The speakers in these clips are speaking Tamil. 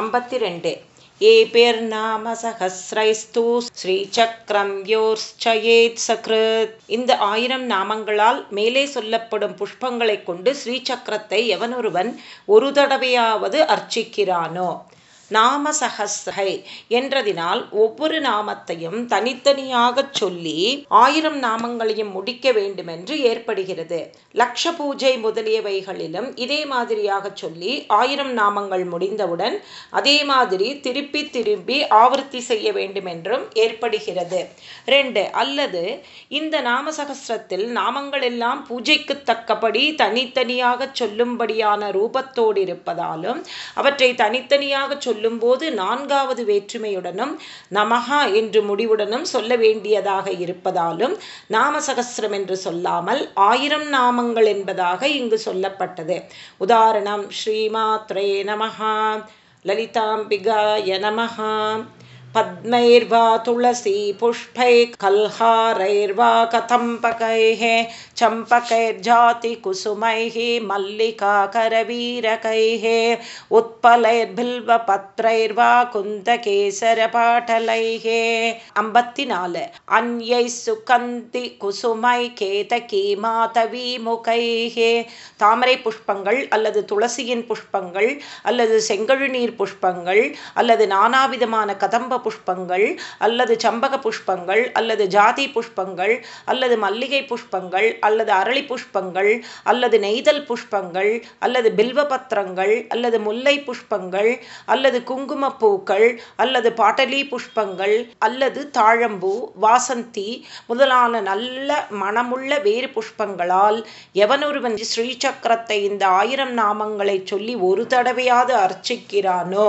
ஐம்பத்தி ரெண்டு. ஏபிர்நாம சகசிரைஸ்து ஸ்ரீசக்கரம் யோர்ச்சயேத் சக்ருத். இந்த ஆயிரம் நாமங்களால் மேலே சொல்லப்படும் புஷ்பங்களை கொண்டு ஸ்ரீசக்கரத்தை எவனொருவன் ஒரு தடவையாவது அர்ச்சிக்கிறானோ? நாம சகஸ்ரை என்றதினால் ஒவ்வொரு நாமத்தையும் தனித்தனியாக சொல்லி ஆயிரம் நாமங்களையும் முடிக்க வேண்டுமென்று ஏற்படுகிறது. லக்ஷ பூஜை முதலியவைகளிலும் இதே மாதிரியாக சொல்லி ஆயிரம் நாமங்கள் முடிந்தவுடன் அதே மாதிரி திருப்பி திரும்பி ஆவர்த்தி செய்ய வேண்டும் என்றும் ஏற்படுகிறது. ரெண்டு அல்லது இந்த நாமசகசிரத்தில் நாமங்கள் எல்லாம் பூஜைக்கு தக்கபடி தனித்தனியாக சொல்லும்படியான ரூபத்தோடு இருப்பதாலும் அவற்றை தனித்தனியாக சொல்லும்போது நான்காவது வேற்றுமையுடனும் நமகா என்று முடிவுடனும் சொல்ல வேண்டியதாக இருப்பதாலும் நாமசகசிரம் என்று சொல்லாமல் ஆயிரம் நாம நாமங்கள் என்பதாக இங்கு சொல்லப்பட்டது. உதாரணம் ஸ்ரீமாத்ரே நமஹா லலிதாம்பிகாய நமஹா பத்மைர்வா துளசி புஷ்பை கல்ஹாரைர்வா கதம்பகை चम्पकैर्जातिकुसुमैः मल्लिकाकरवीरकैः उत्पलैर्बिल्वपत्रैर्वा कुन्दकेसरपाटलैः ஐம்பத்தி நாலு அந்யை சுகந்தி குசுமை கேதகி மாதவிமுகைஹே தாமரை புஷ்பங்கள் அல்லது துளசியின் புஷ்பங்கள் அல்லது செங்கழுநீர் புஷ்பங்கள் அல்லது நானாவிதமான கதம்ப புஷ்பங்கள் அல்லது சம்பக புஷ்பங்கள் அல்லது ஜாதி புஷ்பங்கள் அல்லது மல்லிகை புஷ்பங்கள் அல்லது அரளி புஷ்பங்கள் அல்லது நெய்தல் புஷ்பங்கள் அல்லது பில்வ பத்திரங்கள் அல்லது முல்லை புஷ்பங்கள் அல்லது குங்குமப்பூக்கள் அல்லது பாட்டலி புஷ்பங்கள் அல்லது தாழம்பூ வாசந்தி முதலான நல்ல மனமுள்ள வேறு புஷ்பங்களால் எவனொருவன் ஸ்ரீசக்கரத்தை இந்த ஆயிரம் நாமங்களை சொல்லி ஒரு தடவையாவது அர்ச்சிக்கிறானோ?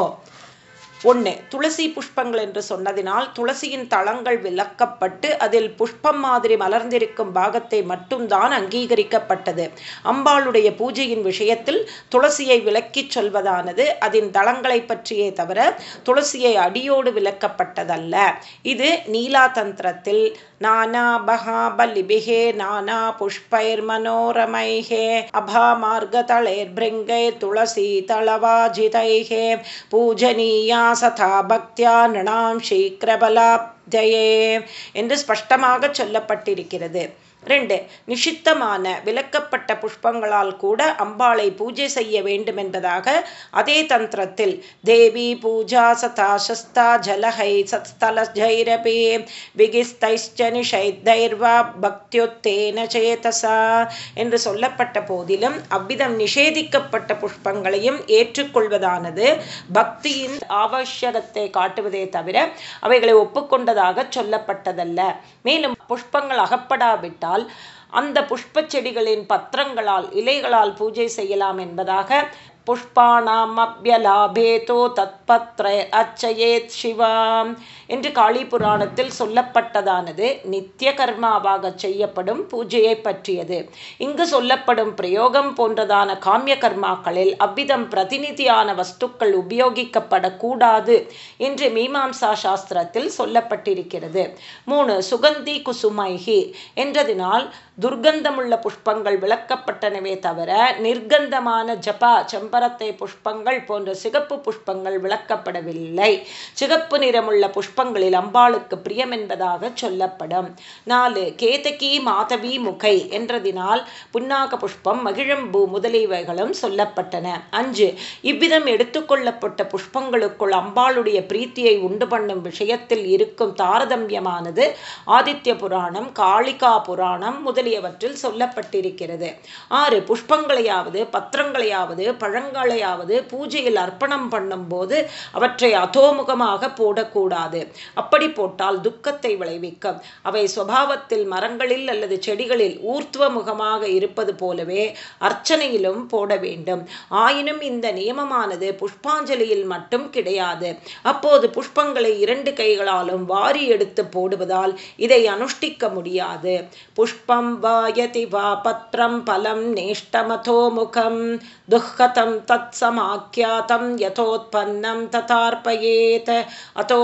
ஒன்று துளசி புஷ்பங்கள் என்று சொன்னதினால் துளசியின் தளங்கள் விளக்கப்பட்டு அதில் புஷ்பம் மாதிரி மலர்ந்திருக்கும் பாகத்தை மட்டும்தான் அங்கீகரிக்கப்பட்டது. அம்பாளுடைய பூஜையின் விஷயத்தில் துளசியை விளக்கிச் சொல்வதானது அதன் தளங்களை பற்றியே தவிர துளசியை அடியோடு விளக்கப்பட்டதல்ல. இது நீலா தந்திரத்தில் நானா பகாபலிபிகே நானா புஷ்பைர்மனோரமைஹே அபாமார்கதளைர்பிருங்கை துளசி தளவாஜிதைஹே பூஜனீயா சதா பக்தியா நிணாம் சீக்கிரபலாப்தயே என்று ஸ்பஷ்டமாக சொல்லப்பட்டிருக்கிறது. ரெண்டு நிஷித்தமான விலக்கப்பட்ட புஷ்பங்களால் கூட அம்பாளை பூஜை செய்ய வேண்டும் என்பதாக அதே தந்திரத்தில் தேவி பூஜா சதா சஸ்தா ஜலஹை சத்ஸ்தல ஜைரபி விகிஸ்தைச்ச நிஷைத்தைர்வா பக்தியுத்தேன சேதசா என்று சொல்லப்பட்ட போதிலும் அவ்விதம் நிஷேதிக்கப்பட்ட புஷ்பங்களையும் ஏற்றுக்கொள்வதானது பக்தியின் ஆவசியகத்தை காட்டுவதே தவிர அவைகளை ஒப்புக்கொண்டதாக சொல்லப்பட்டதல்ல. மேலும் புஷ்பங்கள் அகப்படாவிட்டால் அந்த புஷ்ப செடிகளின் பத்திரங்களால் இலைகளால் பூஜை செய்யலாம் என்பதாக புஷ்பாணாமபியலாபேதோ தத்பத்ர அச்சயேத் சிவாம். என்று காளி புராணத்தில் சொல்லப்பட்டதானது நித்திய கர்மாவாக செய்யப்படும் பூஜையை பற்றியது. இங்கு சொல்லப்படும் பிரயோகம் போன்றதான காமிய கர்மாக்களில் அவ்விதம் பிரதிநிதியான வஸ்துக்கள் உபயோகிக்கப்படக்கூடாது என்று மீமாம்சா சாஸ்திரத்தில் சொல்லப்பட்டிருக்கிறது. மூணு சுகந்தி குசுமைகி என்றதினால் துர்கந்தமுள்ள புஷ்பங்கள் விளக்கப்பட்டனவே தவிர நிர்கந்தமான ஜபா செம்பரத்தை புஷ்பங்கள் போன்ற சிகப்பு புஷ்பங்கள் விளக்கப்படவில்லை. சிகப்பு நிறமுள்ள புஷ்பங்களில் அம்பாளுக்கு பிரியம் என்பதாக சொல்லப்படும். நாலு கேதகி மாதவி முகை என்றதினால் புன்னாக புஷ்பம் மகிழம்பூ முதலியவைகளும் சொல்லப்பட்டன. அஞ்சு இவ்விதம் எடுத்துக்கொள்ளப்பட்ட புஷ்பங்களுக்குள் அம்பாளுடைய பிரீத்தியை உண்டு பண்ணும் விஷயத்தில் இருக்கும் தாரதமியமானது ஆதித்ய புராணம் காளிகா புராணம் முதலியவற்றில் சொல்லப்பட்டிருக்கிறது. ஆறு புஷ்பங்களையாவது பத்திரங்களையாவது பழங்களையாவது பூஜையில் அர்ப்பணம் பண்ணும் போது அவற்றை அதோமுகமாக போடக்கூடாது. அப்படி போட்டால் துக்கத்தை விளைவிக்கும். அவை சுவாவத்தில் மரங்களில் அல்லது செடிகளில் ஊர்த்துவ முகமாக இருப்பது போலவே அர்ச்சனையிலும் போட வேண்டும். ஆயினும் இந்த நியமமானது புஷ்பாஞ்சலியில் மட்டும் கிடையாது. அப்போது புஷ்பங்களை இரண்டு கைகளாலும் வாரி எடுத்து போடுவதால் இதை அனுஷ்டிக்க முடியாது. புஷ்பம் வாயதி வா பத்ரம் பலம் நேஷ்டமதோ முகம். தத் சமாக்கியாத்தம் யதோத்பன்னம் ததார்ப்பயேத். அதோ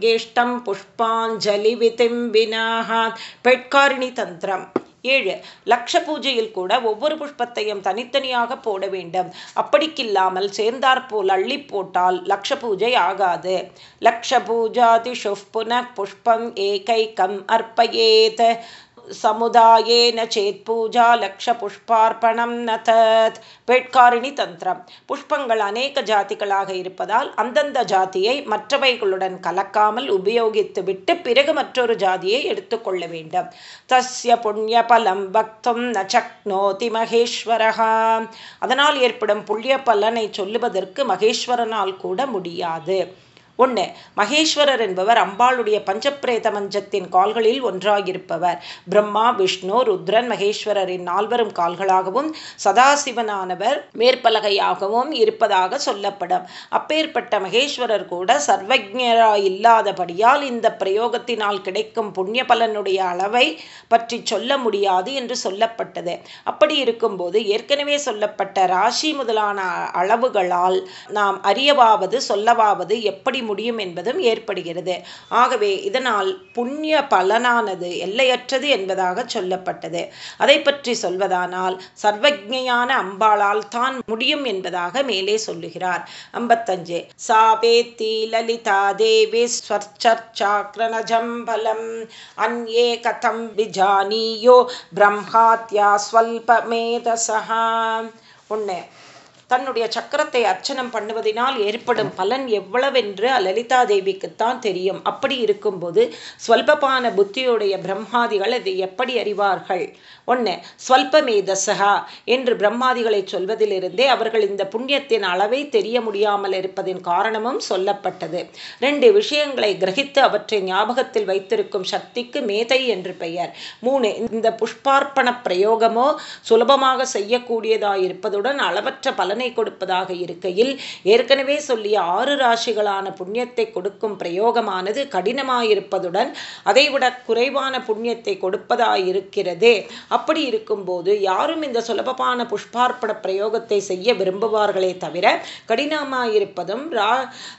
கேஷ்டம் புஷ்பாஞ்சலி விதிம்பினாக பெட்காரிணி தந்திரம் ஏழு லக்ஷ பூஜையில் கூட ஒவ்வொரு புஷ்பத்தையும் தனித்தனியாக போட வேண்டும் அப்படிக்கில்லாமல் சேர்ந்தாற்போல் அள்ளி போட்டால் லக்ஷ பூஜை ஆகாது லக்ஷ பூஜாதிஷு புன புஷ்பம் ஏகைக்கம் அர்ப்பயேத் சமுதாயேன சேத் பூஜா லக்ஷ புஷ்பார்ப்பணம் நதத் வேட்காரிணி தந்திரம் புஷ்பங்கள் அநேக ஜாதிகளாக இருப்பதால் அந்தந்த ஜாதியை மற்றவைகளுடன் கலக்காமல் உபயோகித்து விட்டு பிறகு மற்றொரு ஜாதியை எடுத்துக்கொள்ள வேண்டும். தஸ்ய புண்ணிய பலம் பக்தும் ந சக்னோதி மகேஸ்வரகா அதனால் ஏற்படும் புண்ணிய பலனை சொல்லுவதற்கு மகேஸ்வரனால் கூட முடியாது. ஒன்று மகேஸ்வரர் என்பவர் அம்பாளுடைய பஞ்சப்பிரேத மஞ்சத்தின் கால்களில் ஒன்றாகிருப்பவர் பிரம்மா விஷ்ணு ருத்ரன் மகேஸ்வரரின் நால்வரும் கால்களாகவும் சதாசிவனானவர் மேற்பலகையாகவும் இருப்பதாக சொல்லப்படும். அப்பேற்பட்ட மகேஸ்வரர் கூட சர்வஜராய் இல்லாதபடியால் இந்த பிரயோகத்தினால் கிடைக்கும் புண்ணிய பலனுடைய அளவை பற்றி சொல்ல முடியாது என்று சொல்லப்பட்டது. அப்படி இருக்கும்போது ஏற்கனவே சொல்லப்பட்ட ராசி முதலான அளவுகளால் நாம் அறியவாவது சொல்லவாவது எப்படி முடியும் என்பதும் ஏற்படுகிறது. ஆகவே இதனால் புண்ணிய பலனானது எல்லையற்றது என்பதாக சொல்லப்பட்டது. அதை பற்றி சொல்வதானால் சர்வஜையான அம்பாளால் தான் முடியும் என்பதாக மேலே சொல்லுகிறார். ஐம்பத்தஞ்சு சாவேத்தி லலிதா தேவி ஸ்வர்ச்சாக்கிரணஜம் அந்யே கதம் விஜானியோ பிரம்மாத்யா ஸ்வல்பமேதசா ஒன்று தன்னுடைய சக்கரத்தை அர்ச்சனம் பண்ணுவதனால் ஏற்படும் பலன் எவ்வளவென்று லலிதா தேவிக்குத்தான் தெரியும். அப்படி இருக்கும்போது ஸ்வல்பமான புத்தியுடைய பிரம்மாதிகள் அதை எப்படி அறிவார்கள்? ஒன்று ஸ்வல்பமேதசகா என்று பிரம்மாதிகளை சொல்வதிலிருந்தே அவர்கள் இந்த புண்ணியத்தின் அளவை தெரிய முடியாமல் இருப்பதின் காரணமும் சொல்லப்பட்டது. ரெண்டு விஷயங்களை கிரகித்து அவற்றை ஞாபகத்தில் வைத்திருக்கும் சக்திக்கு மேதை என்று பெயர். மூணு இந்த புஷ்பார்ப்பண பிரயோகமோ சுலபமாக செய்யக்கூடியதாயிருப்பதுடன் அளவற்ற பலனை பலனை கொடுப்பதாக இருக்கையில் ஏற்கனவே சொல்லிய ஆறு ராசிகளான புண்ணியத்தை கொடுக்கும் பிரயோகமானது கடினமாயிருப்பதுடன் அதைவிட குறைவான புண்ணியத்தை கொடுப்பதாயிருக்கிறதே. அப்படி இருக்கும்போது யாரும் இந்த சுலபமான புஷ்பார்ப்பண பிரயோகத்தை செய்ய விரும்புவார்களே தவிர கடினமாயிருப்பதும் ரா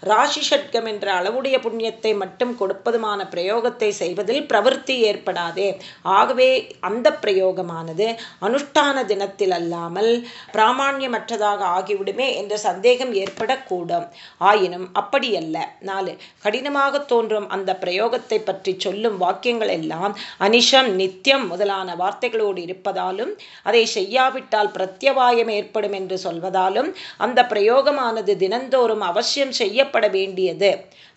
ராசி ஷட்கம் என்ற அளவுடைய புண்ணியத்தை மட்டும் கொடுப்பதுமான பிரயோகத்தை செய்வதில் பிரவருத்தி ஏற்படாதே. ஆகவே அந்த பிரயோகமானது அனுஷ்டான தினத்தில் அல்லாமல் பிராமான்யமற்றதாக ஆகிவிடுமே என்ற சந்தேகம் ஏற்படக்கூடும். ஆயினும் அப்படியல்ல. நாலு கடினமாக தோன்றும் அந்த பிரயோகத்தை பற்றி சொல்லும் வாக்கியங்கள் எல்லாம் அனிஷம் நித்தியம் முதலான வார்த்தைகளோடு இருப்பதாலும் அதை செய்யாவிட்டால் பிரத்யவாயம் ஏற்படும் என்று சொல்வதாலும் அந்த பிரயோகமானது தினந்தோறும் அவசியம் செய்யப்பட வேண்டியது.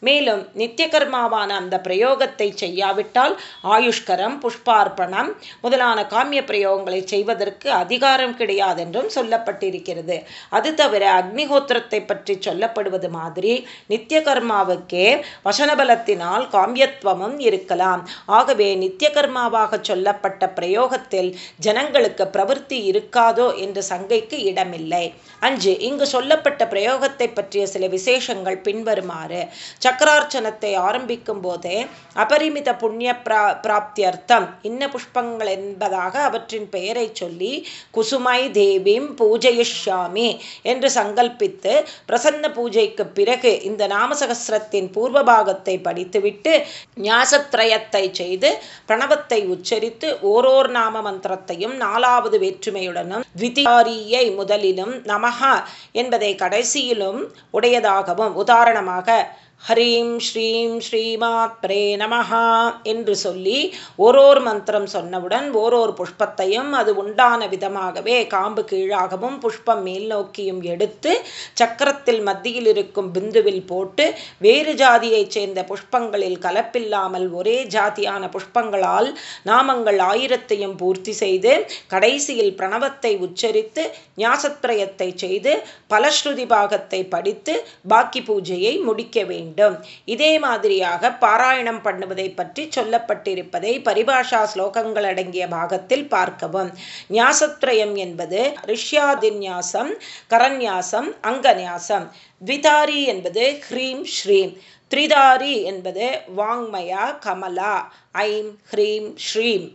மேலும் நித்திய கர்மாவான அந்த பிரயோகத்தை செய்யாவிட்டால் ஆயுஷ்கரம் புஷ்பார்ப்பணம் முதலான காமிய பிரயோகங்களை செய்வதற்கு அதிகாரம் கிடையாதென்றும் சொல்லப்பட்டிருக்கிறது. அது தவிர அக்னிஹோத்திரத்தை பற்றி சொல்லப்படுவது மாதிரி நித்திய கர்மாவுக்கே வசனபலத்தினால் காமியத்துவமும் இருக்கலாம். ஆகவே நித்திய கர்மாவாக சொல்லப்பட்ட பிரயோகத்தில் ஜனங்களுக்கு பிரவருத்தி இருக்காதோ என்ற சங்கைக்கு இடமில்லை. அஞ்சு இங்கு சொல்லப்பட்ட பிரயோகத்தை பற்றிய சில விசேஷங்கள் பின்வருமாறு. சக்கரார்ச்சனத்தை ஆரம்பிக்கும் போதே அபரிமித புண்ணிய பிரா பிராப்தியர்த்தம் இன்ன புஷ்பங்கள் என்பதாக அவற்றின் பெயரை சொல்லி குசுமை தேவிம் பூஜயிஷ்யாமி என்று சங்கல்பித்து பிரசன்ன பூஜைக்கு பிறகு இந்த நாமசகசிரத்தின் பூர்வபாகத்தை படித்துவிட்டு ஞாசத்ரயத்தை செய்து பிரணவத்தை உச்சரித்து ஓரோர் நாம மந்திரத்தையும் நாலாவது வேற்றுமையுடனும் த்விதியாரியை முதலிலும் நமஹா என்பதை கடைசியிலும் உடையதாகவும் உதாரணமாக ஹரீம் ஸ்ரீம் ஸ்ரீமாத்ரே நமஹா என்று சொல்லி ஓரோர் மந்திரம் சொன்னவுடன் ஓரோர் புஷ்பத்தையும் அது உண்டான விதமாகவே காம்பு கீழாகவும் புஷ்பம் மேல் நோக்கியும் எடுத்து சக்கரத்தில் மத்தியில் இருக்கும் பிந்துவில் போட்டு வேறு ஜாதியைச் சேர்ந்த புஷ்பங்களில் கலப்பில்லாமல் ஒரே ஜாதியான புஷ்பங்களால் நாமங்கள் ஆயிரத்தையும் பூர்த்தி செய்து கடைசியில் பிரணவத்தை உச்சரித்து ஞாசத்ரயத்தை செய்து பலஸ்ருதி பாகத்தை படித்து பாக்கி பூஜையை முடிக்க வேண்டும். வேண்டும். இதே மாதிரியாக பாராயணம் பண்ணுவதை பற்றி சொல்லப்பட்டிருப்பதை பரிபாஷா ஸ்லோகங்கள் அடங்கிய பாகத்தில் பார்க்கவும். ஞாசத்ரயம் என்பது ரிஷ்யாதிநியாசம் கரநியாசம் அங்கநியாசம் த்விதாரி என்பது ஹ்ரீம் ஸ்ரீம். த்ரிதாரி என்பது வாங்மயா கமலா. ஐம் ஹ்ரீம் ஸ்ரீம்.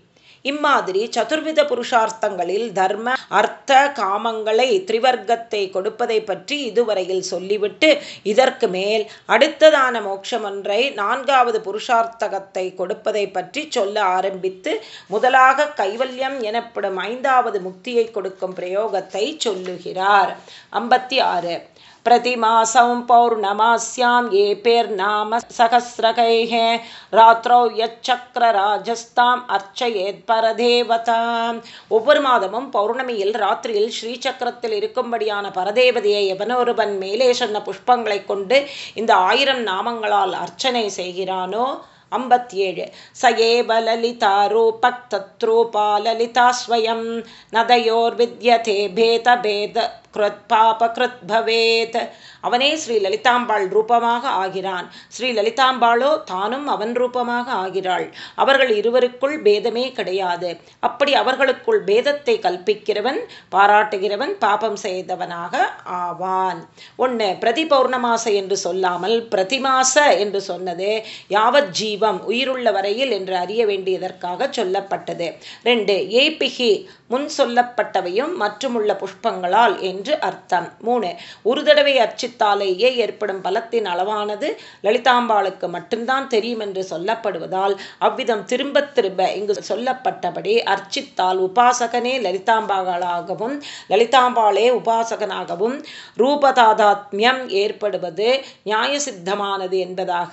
இம்மாதிரி சதுர்வித புருஷார்த்தங்களில் தர்ம அர்த்த காமங்களை திரிவர்க்கத்தை கொடுப்பதை பற்றி இதுவரையில் சொல்லிவிட்டு இதற்கு மேல் அடுத்ததான மோட்சம் ஒன்றை நான்காவது புருஷார்த்தகத்தை கொடுப்பதை பற்றி சொல்ல ஆரம்பித்து முதலாக கைவல்யம் எனப்படும் ஐந்தாவது முக்தியை கொடுக்கும் பிரயோகத்தை சொல்லுகிறார். ஐம்பத்தி ஆறு. प्रतिमासं पौर्णमास्यां ये पेर्नाम सहस्रकैः ராத்திரோ யச்சக்கரராஜஸ்தாம் அர்ச்சயேத் பரதேவதாம் ஒவ்வொரு மாதமும் பௌர்ணமியில் ராத்திரியில் ஸ்ரீசக்கரத்தில் இருக்கும்படியான பரதேவதையை எவனொருவன் மேலே சொன்ன புஷ்பங்களை கொண்டு இந்த ஆயிரம் நாமங்களால் அர்ச்சனை செய்கிறானோ अम्बत्येळ् स एव ललितारूपक्तत्रूपा ललिता स्वयं नदयोर्विद्यते भेदभेद கிருத் பாப கிருத் பவேத். அவனே ஸ்ரீ லலிதாம்பாள் ரூபமாக ஆகிறான். ஸ்ரீ லலிதாம்பாளோ தானும் அவன் ரூபமாக ஆகிறாள். அவர்கள் இருவருக்குள் பேதமே கிடையாது. அப்படி அவர்களுக்குள் பேதத்தை கல்பிக்கிறவன் பாராட்டுகிறவன் பாபம் செய்தவனாக ஆவான். ஒன்று பிரதி பௌர்ணமாச என்று சொல்லாமல் பிரதிமாச என்று சொன்னது யாவத் ஜீவம் உயிருள்ள வரையில் என்று அறிய வேண்டியதற்காக சொல்லப்பட்டது. ரெண்டு ஏபிகி முன் சொல்லப்பட்டவையும் மற்றுமுள்ள புஷ்பங்களால் என்று என்று அர்த்தம். மூணு ஒரு தடவை அர்ச்சித்தாலேயே ஏற்படும் பலத்தின் அளவானது லலிதாம்பாளுக்கு மட்டும்தான் தெரியும் என்று சொல்லப்படுவதால் அவ்விதம் திரும்ப திரும்ப இங்கு சொல்லப்பட்டபடி அர்ச்சித்தால் உபாசகனே லலிதாம்பாளாகவும் லலிதாம்பாளே உபாசகனாகவும் ரூபதாதாத்மியம் ஏற்படுவது நியாயசித்தமானது என்பதாக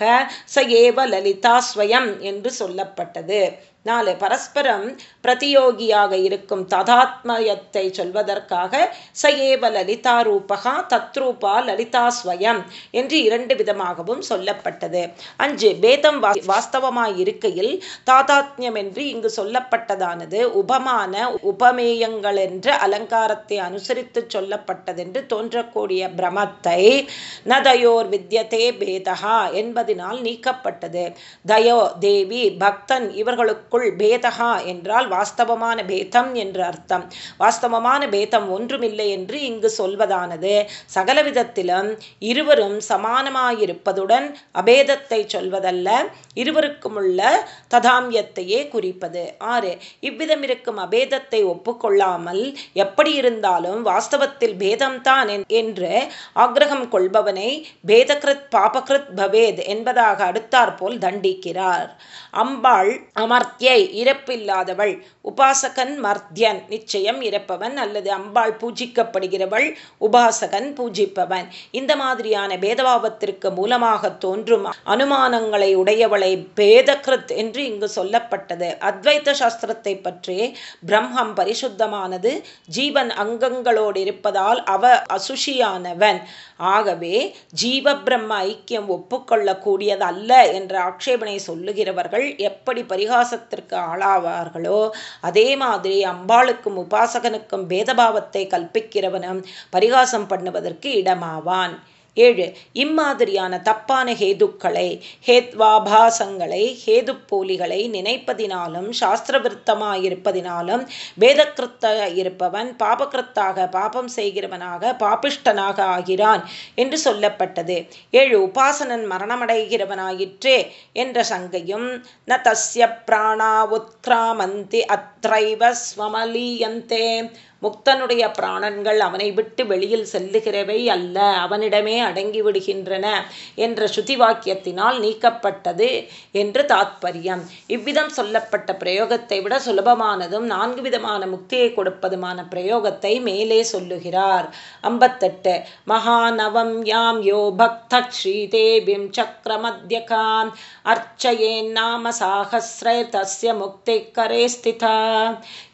ச ஏவ லலிதா ஸ்வயம் என்று சொல்லப்பட்டது. நாலு பரஸ்பரம் பிரதியோகியாக இருக்கும் ததாத்மயத்தை சொல்வதற்காக சயேவ லலிதா ரூபகா தத்ரூபா லலிதா ஸ்வயம் என்று இரண்டு விதமாகவும் சொல்லப்பட்டது. அஞ்சு பேதம் வாஸ்தவமாய் இருக்கையில் தாதாத்மியம் என்று இங்கு சொல்லப்பட்டதானது உபமான உபமேயங்கள் என்ற அலங்காரத்தை அனுசரித்து சொல்லப்பட்டதென்று தோன்றக்கூடிய பிரமத்தை நதயோர் வித்யதே பேதகா என்பதனால் நீக்கப்பட்டது. தயோ தேவி பக்தன் இவர்களுக்கு அவர்களுக்குள் பேதகா என்றால் வாஸ்தவமான பேதம் என்று அர்த்தம். வாஸ்தவமான பேதம் ஒன்றுமில்லை என்று இங்கு சொல்வதானது. சகலவிதத்திலும் இருவரும் சமானமாயிருப்பதுடன் அபேதத்தை சொல்வதல்ல இருவருக்கும் உள்ள ததாமியத்தையே குறிப்பது. ஆறு இவ்விதம் இருக்கும் அபேதத்தை ஒப்புக்கொள்ளாமல் எப்படி இருந்தாலும் வாஸ்தவத்தில் பேதம்தான் என்று ஆக்ரகம் கொள்பவனை பேதகிருத் பாபகிருத் பவேத் என்பதாக அடுத்தாற்போல் தண்டிக்கிறார். அம்பாள் அமர்த்தியை இறப்பில்லாதவள். உபாசகன் மர்த்தியன். நிச்சயம் இறப்பவன் அல்லது அம்பாள் பூஜிக்கப்படுகிறவள் உபாசகன் பூஜிப்பவன். இந்த மாதிரியான பேதபாவத்திற்கு மூலமாக தோன்றும் அனுமானங்களை உடையவளை பேதகிருத் என்று இங்கு சொல்லப்பட்டது. அத்வைத்த சாஸ்திரத்தை பற்றி பிரம்மம் பரிசுத்தமானது. ஜீவன் அங்கங்களோடு இருப்பதால் அவ அசுஷியானவன். ஆகவே ஜீவ பிரம்ம ஐக்கியம் ஒப்புக்கொள்ளக்கூடியதல்ல என்ற ஆட்சேபனை சொல்லுகிறவர்கள் எப்படி பரிகாசத்திற்கு ஆளாவார்களோ? அதே மாதிரி அம்பாளுக்கும் உபாசகனுக்கும் பேதபாவத்தை கல்பிக்கிறவனும் பரிகாசம் பண்ணுவதற்கு இடமாவான். ஏழு இம்மாதிரியான தப்பான ஹேதுக்களை ஹேத்வாபாசங்களை ஹேது போலிகளை நினைப்பதினாலும் சாஸ்திரவிருத்தமாயிருப்பதினாலும் வேதக்கிருத்த இருப்பவன் பாபகிருத்தாக பாபம் செய்கிறவனாக பாபிஷ்டனாக ஆகிறான் என்று சொல்லப்பட்டது. ஏழு உபாசனன் மரணமடைகிறவனாயிற்றே என்ற சங்கையும் ந தஸ்ய பிராணா உத்கிராமந்தி அத்ரைவ ஸ்வமலீயந்தே முக்தனுடைய பிராணன்கள் அவனை விட்டு வெளியில் செல்லுகிறவை அல்ல அவனிடமே அடங்கி விடுகின்றன என்ற ஸ்ருதி வாக்கியத்தினால் நீக்கப்பட்டது என்று தாத்பரியம். இவ்விதம் சொல்லப்பட்ட பிரயோகத்தை விட சுலபமானதும் நான்கு விதமான முக்தியை கொடுப்பதுமான பிரயோகத்தை மேலே சொல்லுகிறார். ஐம்பத்தெட்டு மகாநவம் யாம் யோ பக்த ஸ்ரீதேவிம் சக்கரமத்யகாம் அர்ச்சயே நாம சாகசிர தஸ்ய முக்தி கரே ஸ்திதா.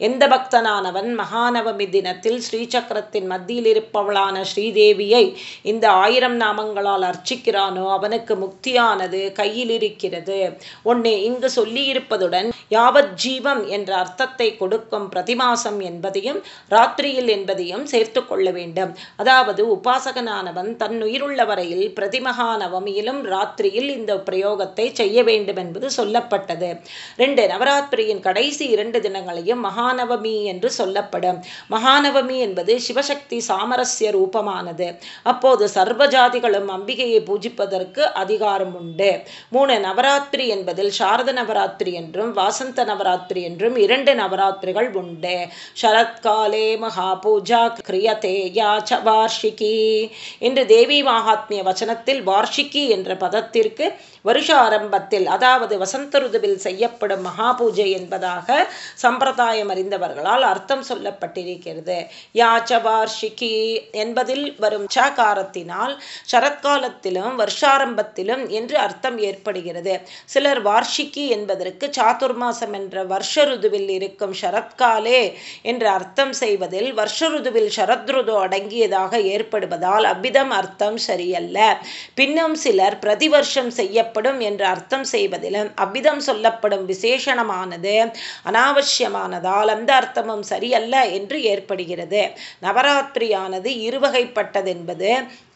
எந்த பக்தனானவன் மகாநவம் பௌர்ணமி தினத்தில் ஸ்ரீசக்கரத்தின் மத்தியில் இருப்பவளான ஸ்ரீதேவியை இந்த ஆயிரம் நாமங்களால் அர்ச்சிக்கிறானோ அவனுக்கு முக்தியானது கையில் இருக்கிறது ஒன்னே இங்கு சொல்லியிருப்பதுடன் யாவத் ஜீவம் என்ற அர்த்தத்தை கொடுக்கும் பிரதிமாசம் என்பதையும் ராத்திரியில் என்பதையும் சேர்த்து கொள்ள வேண்டும். அதாவது உபாசகனானவன் தன் உயிருள்ள வரையில் பிரதிமகா நவமியிலும் ராத்திரியில் இந்த பிரயோகத்தை செய்ய வேண்டும் என்பது சொல்லப்பட்டது. ரெண்டு நவராத்திரியின் கடைசி இரண்டு தினங்களையும் மகாநவமி என்று சொல்லப்படும். மகாநவமி என்பது சிவசக்தி சாமரஸ்ய ரூபமானது. அப்போது சர்வஜாதிகளும் அம்பிகையை பூஜிப்பதற்கு அதிகாரம் உண்டு. மூணு நவராத்திரி என்பதில் சாரத நவராத்திரி என்றும் வாசந்த நவராத்திரி என்றும் இரண்டு நவராத்திரிகள் உண்டு. சரத்காலே மகா பூஜா கிரியதே யாச்ச வார்ஷிகி. என்று தேவி மகாத்மிய வச்சனத்தில் வார்ஷிகி என்ற பதத்திற்கு வருஷ ஆரம்பத்தில் அதாவது வசந்த ருதுவில் செய்யப்படும் மகா பூஜை என்பதாக சம்பிரதாயம் அறிந்தவர்களால் அர்த்தம் சொல்லப்பட்டிருக்கிறது. யாச்ச வார்ஷிகி என்பதில் வரும் சகாரத்தினால் சரத்காலத்திலும் வருஷாரம்பத்திலும் என்று அர்த்தம் ஏற்படுகிறது. சிலர் வார்ஷிகி என்பதற்கு சாதுர்மாசம் என்ற வருஷ ருதுவில் இருக்கும் சரத்காலே என்று அர்த்தம் செய்வதில் வருஷ ருதுவில் சரத்ருது அடங்கியதாக ஏற்படுவதால் அவ்விதம் அர்த்தம் சரியல்ல. பின்னும் சிலர் பிரதிவர்ஷம் செய்யப்படும் என்று அர்த்தம் செய்வதிலும் அவ்விதம் சொல்லப்படும் விசேஷணமானது அனாவசியமானதால் அந்த அர்த்தமும் சரியல்ல என்று ஏற்படுகிறது. நவராத்திரியானது இருவகைப்பட்டதென்பது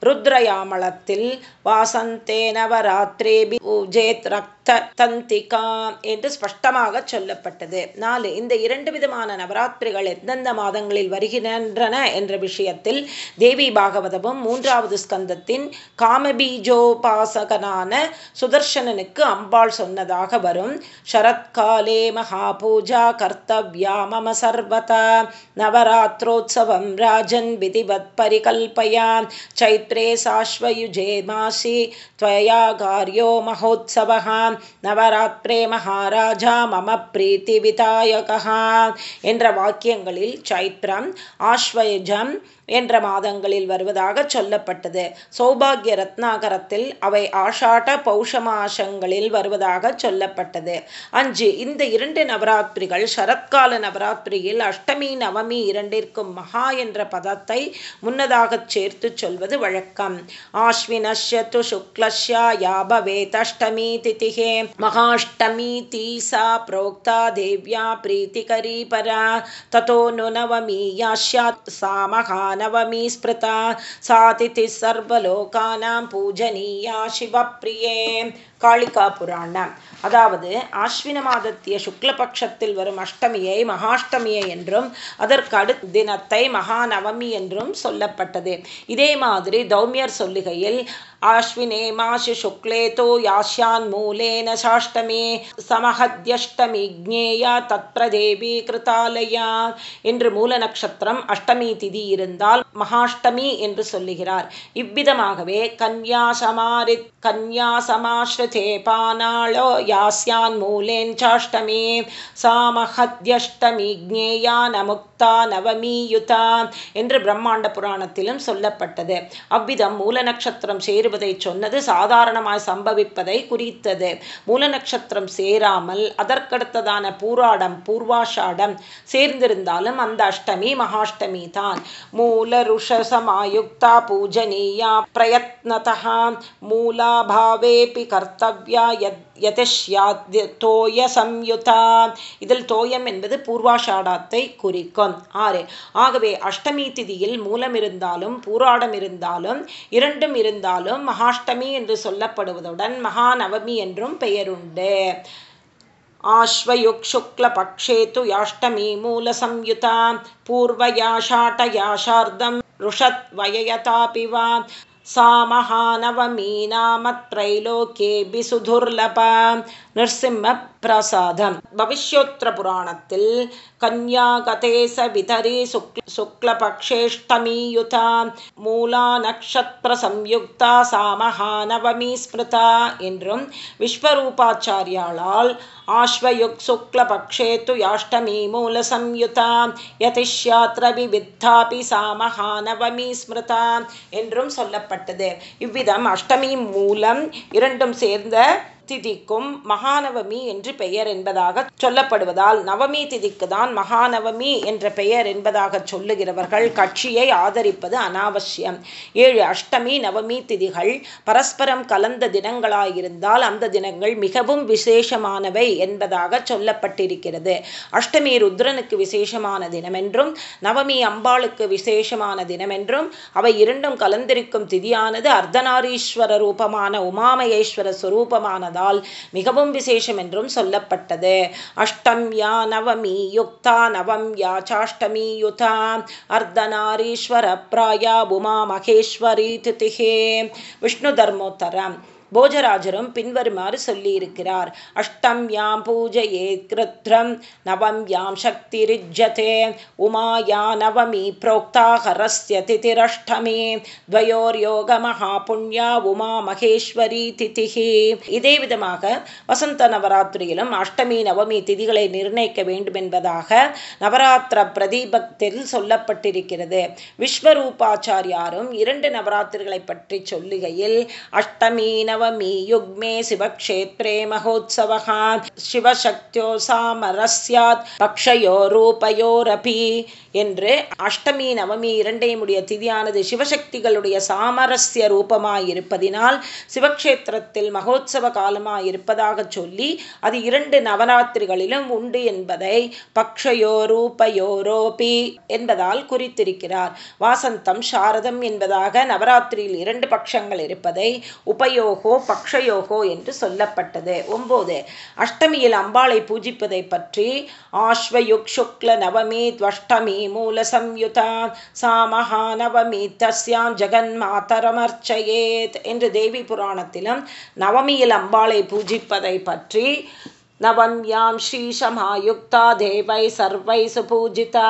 ருத்ரயாமளத்தில் வாசந்தே நவராத்திரேபி பூஜேத் ரக்த தந்திகா என்று ஸ்பஷ்டமாக சொல்லப்பட்டது. நாலு இந்த இரண்டு விதமான நவராத்திரிகள் எந்தெந்த மாதங்களில் வருகின்றன என்ற விஷயத்தில் தேவி பாகவதமும் மூன்றாவது ஸ்கந்தத்தின் காமபீஜோபாசகனான சுதர்சனனுக்கு அம்பாள் சொன்னதாக வரும். சரத்காலே மகா பூஜா கர்த்தவ்யா மம சர்வதா நவராத்திரோத்சவம் ராஜன் விதிவத் பரிகல்பயா சைத் चैत्रे साश्वयुजे मासि त्वया कार्यो महोत्सवः நவராத்திரே மகாராஜா மம பிரீத்திவிதாயகா என்ற வாக்கியங்களில் சைத்ரம் ஆஸ்வயஜம் என்ற மாதங்களில் வருவதாக சொல்லப்பட்டது சௌபாகிய ரத்னாகரத்தில் அவை ஆஷாட பௌஷமாசங்களில் வருவதாக சொல்லப்பட்டது அஞ்சு இந்த இரண்டு நவராத்திரிகள் சரத்கால நவராத்திரியில் அஷ்டமி நவமி இரண்டிற்கும் மகா என்ற பதத்தை முன்னதாக சேர்த்து சொல்வது வழக்கம் ஆஸ்வினஷ்யத்து சுக்லஷ்யா யாபவேதஷ்டமி திதிகே மகாஷ்டமி தீசா प्रोक्ता देव्या प्रीतिकरी परा ततो नु नवमी यास्यात् सा महानवमी स्मृता सा तिथिः सर्वलोकानां पूजनीया शिवप्रिये காளிகா புராணம். அதாவது ஆஸ்வின மாதத்திய சுக்லபக்ஷத்தில் வரும் அஷ்டமியை மகாஷ்டமியை என்றும் அதற்கு அடுத்த தினத்தை மகாநவமி என்றும் சொல்லப்பட்டது. இதே மாதிரி தௌமியர் சொல்லுகையில் ஆஸ்வினே மாசு சுக்லேதோ யாஸ்யான் மூலேன சாஷ்டமே சமஹத்யஷ்டமி ஜேயா தத்ரதேவி கிருதாலயா என்று மூல நட்சத்திரம் அஷ்டமி திதி இருந்தால் மகாஷ்டமி என்று சொல்லுகிறார். இவ்விதமாகவே கன்யாசமாரி கன்யாசமாஸ்ருதே பானாளோ यास्यान्मूलेञ्चाष्टमी सा महद्यष्टमी ज्ञेया நமுக்தா நவமியுதா என்று பிரம்மாண்ட புராணத்திலும் சொல்லப்பட்டது அவ்விதம் மூல நட்சத்திரம் சேருவதை சொன்னது சாதாரணமாய் சம்பவிப்பதை குறித்தது மூல நட்சத்திரம் சேராமல் அதற்கடுத்ததான பூராடம் பூர்வாஷாடம் சேர்ந்திருந்தாலும் அந்த அஷ்டமி மகாஷ்டமி தான் மூல ருஷசமாயுக்தா பூஜனீயா பிரயத்னதா மூலாபாவேபி கர்த்தவ்யா இதில் தோயம் என்பது பூர்வாஷாடாத்தை குறிக்கும். ஆறு. ஆகவே அஷ்டமி திதியில் மூலம் இருந்தாலும் பூராடம் இருந்தாலும் இரண்டும் இருந்தாலும் மகாஷ்டமி என்று சொல்லப்படுவதுடன் மகாநவமி என்றும் பெயருண்டு. ஆஷ்வயுக் சுக்லபக்ஷே து யாஷ்டமி மூலசம்யுதா பூர்வயாஷாட்டயாஷார்தம் ருஷத் வயயதாபிவா. सा महानवमी नाम त्रैलोक्येऽपि सुदुर्लभा பிரசாதம். பவிஷ்யோத்திர புராணத்தில் கன்யாகதேச விதரே சுக் சுக்லபக்ஷேஷ்டமீயுதா மூலா நக்ஷத்திர சம்யுக்தா சாமஹானவமி ஸ்மிருதா என்றும் விஸ்வரூபாச்சாரியாளால் ஆஷ்வயுக் சுக்லபக்ஷே து யாஷ்டமி மூலசம்யுதா யதிஷ்யாத்ர விவித்தாபி சாமஹானவமி ஸ்மிருதா என்றும் சொல்லப்பட்டது. இவ்விதம் அஷ்டமி மூலம் இரண்டும் சேர்ந்த திதிக்கும் மகாநவமி என்று பெயர் என்பதாக சொல்லப்படுவதால் நவமி திதிக்கு தான் மகாநவமி என்ற பெயர் என்பதாக சொல்லுகிறவர்கள் கட்சியை ஆதரிப்பது அனாவசியம். ஏழு அஷ்டமி நவமி திதிகள் பரஸ்பரம் கலந்த தினங்களாயிருந்தால் அந்த தினங்கள் மிகவும் விசேஷமானவை என்பதாக சொல்லப்பட்டிருக்கிறது. அஷ்டமி ருத்ரனுக்கு விசேஷமான தினமென்றும் நவமி அம்பாளுக்கு விசேஷமான தினமென்றும் அவை இரண்டும் கலந்திருக்கும் திதியானது அர்த்தநாரீஸ்வர ரூபமான உமாமகேஸ்வர சுரூபமானதான் என்பதால் மிகவும் விசேஷம் என்றும் சொல்லப்பட்டது. அஷ்டம் யா நவமி யுக்தா நவம் யா சாஷ்டமி யுதா அர்த்தநாரீஸ்வர பிராயா உமா மகேஸ்வரி திதிகே விஷ்ணு தர்மோத்தரம். போஜராஜரும் பின்வருமாறு சொல்லியிருக்கிறார். அஷ்டம் யாம் பூஜையே கிருத்ரம் நவம் யாம் சக்தி ரிஜ்ஜதே உமாயா நவமி புரோக்தா ஹரஸ்ய திதிரஷ்டமே துவயோர் யோக மகா புண்ணியா உமா மகேஸ்வரி திதிஹி. இதே விதமாக வசந்த நவராத்திரியிலும் அஷ்டமி நவமி திதிகளை நிர்ணயிக்க வேண்டும் என்பதாக நவராத்திர பிரதீபத்தில் சொல்லப்பட்டிருக்கிறது. விஸ்வரூபாச்சாரியாரும் இரண்டு நவராத்திரிகளை பற்றி சொல்லுகையில் அஷ்டமி நவ नवमी युग्मे शिवक्षेत्रे महोत्सवः। शिवशक्त्यो सामरस्यात् पक्षयोरूपयोरपि என்று அஷ்டமி நவமி இரண்டையும் உடைய திதியானது சிவசக்திகளுடைய சாமரஸ்ய ரூபமாயிருப்பதினால் சிவக்ஷேத்திரத்தில் மகோத்சவ காலமாயிருப்பதாக சொல்லி அது இரண்டு நவராத்திரிகளிலும் உண்டு என்பதை பக்ஷயோ ரூபயோரோபி என்பதால் குறித்திருக்கிறார். வாசந்தம் சாரதம் என்பதாக நவராத்திரியில் இரண்டு பட்சங்கள் இருப்பதை உபயோகோ பக்ஷயோகோ என்று சொல்லப்பட்டது. ஒம்போது அஷ்டமியில் அம்பாளை பூஜிப்பதை பற்றி ஆஸ்வயுக் சுக்ல நவமி துவஷ்டமி மூல சம்யுதா சாமஹா நவமி தஸ்யாம் ஜெகன் மாதரமர்ச்சயேத் என்று தேவி புராணத்திலும் நவமியில் அம்பாளை பூஜிப்பதை பற்றி नवम्यां श्रीशमायुक्ता देवैः सर्वैः सुपूजिता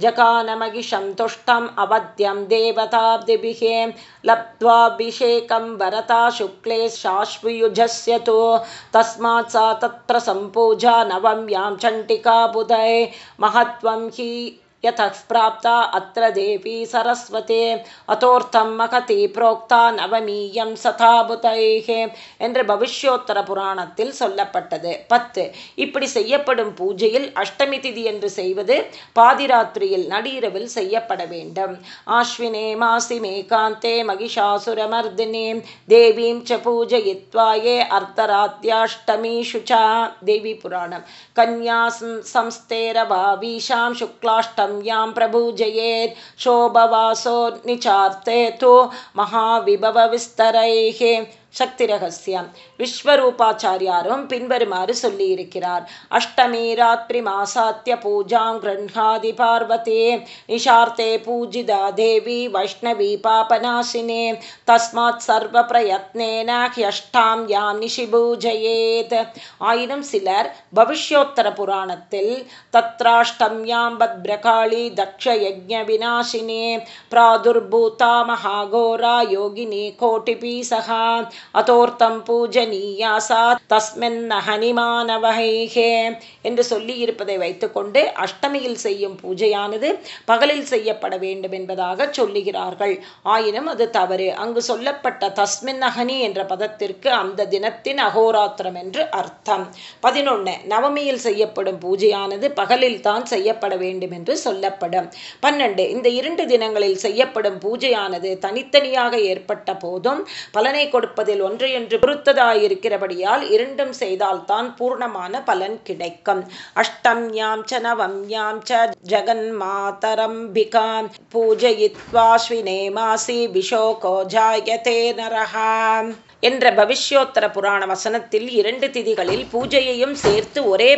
जकानमगिशं तुष्टम् अवध्यं देवताब्दिभिः लब्ध्वाभिषेकं वरता शुक्ले शाश्वयुजस्य तु तस्मात् सा तत्र सम्पूजा नवम्यां चण्डिका बुधै महत्त्वं हि यतः प्राप्ता अत्र देवी सरस्वती अतोर्थं மகதி புரோக்தா நவமீயம் சதாபுதைகே என்று பவிஷ்யோத்தர புராணத்தில் சொல்லப்பட்டது பத்து இப்படி செய்யப்படும் பூஜையில் அஷ்டமி திதி என்று செய்வது பாதிராத்திரியில் நடிரவில் செய்யப்பட வேண்டும் ஆஸ்வினே மாசி மேகாந்தே மகிஷாசுரமர்தினே தேவீம் ச பூஜயித்வாயே அர்த்தராத்யாஷ்டமி சுச்சா தேவி புராணம் கன்யா சம்ஸ்தேரபாவீஷாம் சுக்லாஷ்டம் यां प्रभुजयेत् शोभवासो निचार्ते तु महाविभवविस्तरैः சக்தி ரகசியம் விஸ்வரூபாச்சாரியாரும் பின்வருமாறு சொல்லியிருக்கிறார். அஷ்டமி ராத்திரி மாசாத்திய பூஜாம் கிரண்ஹாதி பார்வதே நிஷார்த்தே பூஜிதா தேவி வைஷ்ணவி பாபநாசினே தஸ்மாத் சர்வ பிரயத்னேன ஹியஷ்டாம் யாம் நிஷிபூஜயேத். ஆயினும் சிலர் பவிஷ்யோத்தர புராணத்தில் தத்ராஷ்டம்யாம் பத்ரகாளி தக்ஷ யஜ்ய விநாசினே பிராதுர்பூதா மகாகோரா யோகினி கோட்டிபீசகா அதோர்த்தம் பூஜனீயா சா தஸ்மின் என்று சொல்லி இருப்பதை வைத்துக்கொண்டு அஷ்டமியில் செய்யும் பூஜையானது பகலில் செய்யப்பட வேண்டும் என்பதாக சொல்லுகிறார்கள். ஆயினும் அது தவறு. அங்கு சொல்லப்பட்ட தஸ்மின் அகனி என்ற பதத்திற்கு அந்த தினத்தின் அகோராத்திரம் என்று அர்த்தம். பதினொன்று நவமியில் செய்யப்படும் பூஜையானது பகலில் தான் செய்யப்பட வேண்டும் என்று சொல்லப்படும். பன்னெண்டு. இந்த இரண்டு தினங்களில் செய்யப்படும் பூஜையானது தனித்தனியாக ஏற்பட்ட போதும் பலனை கொடுப்பதில் அதில் ஒன்றையொன்று பொறுத்ததாயிருக்கிறபடியால் இரண்டும் செய்தால்தான் பூர்ணமான பலன் கிடைக்கும். அஷ்டம் யாம் ச நவம் யாம் ச ஜகன் மாதரம்பிகா பூஜயித்வாஸ்வினே மாசி விஷோகோ ஜாயதே நரஹா. என்ற பவிஷ்யோத்தர புராண வசனத்தில் இரண்டு திதிகளில் பூஜையையும் சேர்த்து ஒரே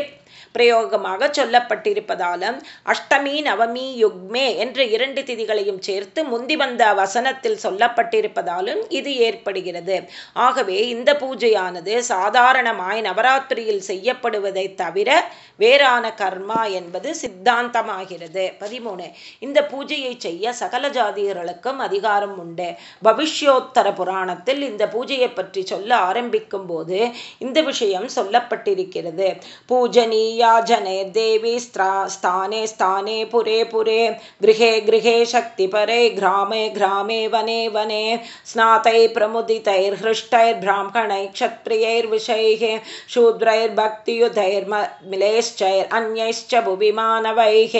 பிரயோகமாக சொல்லப்பட்டிருப்பதாலும் அஷ்டமி நவமி யுக்மே என்ற இரண்டு திதிகளையும் சேர்த்து முந்தி வந்த வசனத்தில் சொல்லப்பட்டிருப்பதாலும் இது ஏற்படுகிறது. ஆகவே இந்த பூஜையானது சாதாரணமாய் நவராத்திரியில் செய்யப்படுவதை தவிர வேறான கர்மா என்பது சித்தாந்தமாகிறது. பதிமூணு இந்த பூஜையை செய்ய சகல ஜாதியர்களுக்கும் அதிகாரம் உண்டு. பவிஷ்யோத்தர புராணத்தில் இந்த பூஜையை பற்றி சொல்ல ஆரம்பிக்கும் போது இந்த விஷயம் சொல்லப்பட்டிருக்கிறது. பூஜனீய जने देवी स्थाने स्थाने पुरे पुरे गृहे गृहे शक्तिपरे ग्रामे ग्रामे वने वने स्नातैः प्रमुदितैर्हृष्टैर्ब्राह्मणैः क्षत्रियैर्विषैः शूद्रैर्भक्तियुधैर्मिलेश्चैर् अन्यैश्च भुवि मानवैः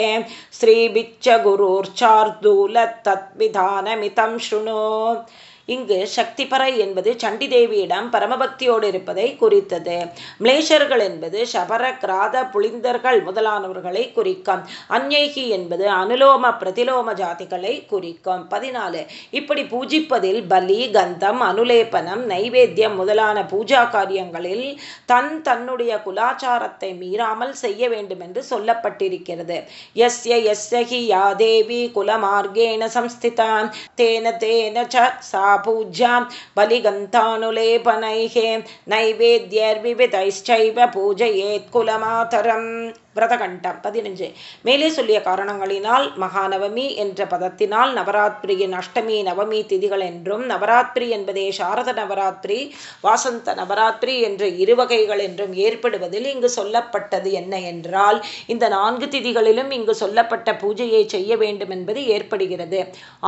स्त्रीभिश्च गुरुर्चार्दूलत्तद्विधानमितं शृणु இங்கு சக்திபறை என்பது சண்டி தேவியிடம் பரமபக்தியோடு இருப்பதை குறித்தது. மிளேஷர்கள் என்பது சபர கிராத புளிந்தர்கள் முதலானவர்களை குறிக்கும். அந்நேகி என்பது அனுலோம பிரதிலோம ஜாதிகளை குறிக்கும். பதினாலு இப்படி பூஜிப்பதில் பலி கந்தம் அனுலேபனம் நைவேத்தியம் முதலான பூஜா காரியங்களில் தன் தன்னுடைய குலாச்சாரத்தை மீறாமல் செய்ய வேண்டும் என்று சொல்லப்பட்டிருக்கிறது. எஸ்ய எஸ்ய ஹி யா தேவி குலமார்கேண தேன தேன ச சா पूज्या बलिगन्तानुलेपनैः नैवेद्यैर्विवितैश्चैव पूजयेत्कुलमातरम् விரதகண்டம். பதினஞ்சு. மேலே சொல்லிய காரணங்களினால் மகாநவமி என்ற பதத்தினால் நவராத்திரியின் அஷ்டமி நவமி திதிகள் என்றும் நவராத்திரி என்பதே சாரத நவராத்திரி வாசந்த நவராத்திரி என்ற இரு வகைகள் என்றும் ஏற்படுவதில் இங்கு சொல்லப்பட்டது என்ன என்றால் இந்த நான்கு திதிகளிலும் இங்கு சொல்லப்பட்ட பூஜையை செய்ய வேண்டும் என்பது ஏற்படுகிறது.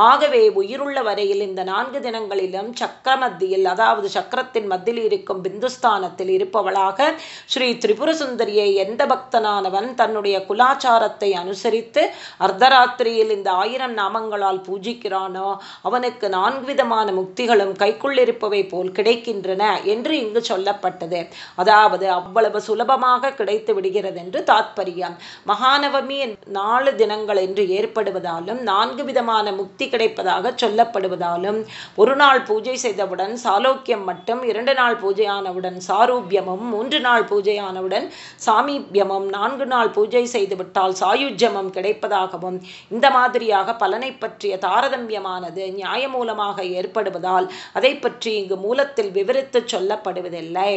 ஆகவே உயிருள்ள வரையில் இந்த நான்கு தினங்களிலும் சக்கர மத்தியில் அதாவது சக்கரத்தின் மத்தியில் இருக்கும் பிந்துஸ்தானத்தில் இருப்பவளாக ஸ்ரீ திரிபுர சுந்தரியை எந்த பக்தனானவன் அவன் தன்னுடைய குலாச்சாரத்தை அனுசரித்து அர்த்தராத்திரியில் இந்த ஆயிரம் நாமங்களால் பூஜிக்கிறானோ அவனுக்கு நான்கு விதமான முக்திகளும் கைக்குள்ளிருப்பவை போல் கிடைக்கின்றன என்று இங்கு சொல்லப்பட்டது. அதாவது அவ்வளவு சுலபமாக கிடைத்து விடுகிறது என்று தாத்பரியம். மகாநவமி நாலு தினங்கள் என்று ஏற்படுவதாலும் நான்கு விதமான முக்தி கிடைப்பதாக சொல்லப்படுவதாலும் ஒரு நாள் பூஜை செய்தவுடன் சாலோக்கியம் மட்டும் இரண்டு நாள் பூஜையானவுடன் சாரூபியமும் மூன்று நாள் பூஜையானவுடன் சாமீபியமும் நான்கு நாள் பூஜை செய்துவிட்டால் சாயுஜ்யமம் கிடைப்பதாகவும் இந்த மாதிரியாக பலனை பற்றிய தாரதமியமானது நியாய மூலமாக ஏற்படுவதால் அதை பற்றி இங்கு மூலத்தில் விவரித்து சொல்லப்படுவதில்லை.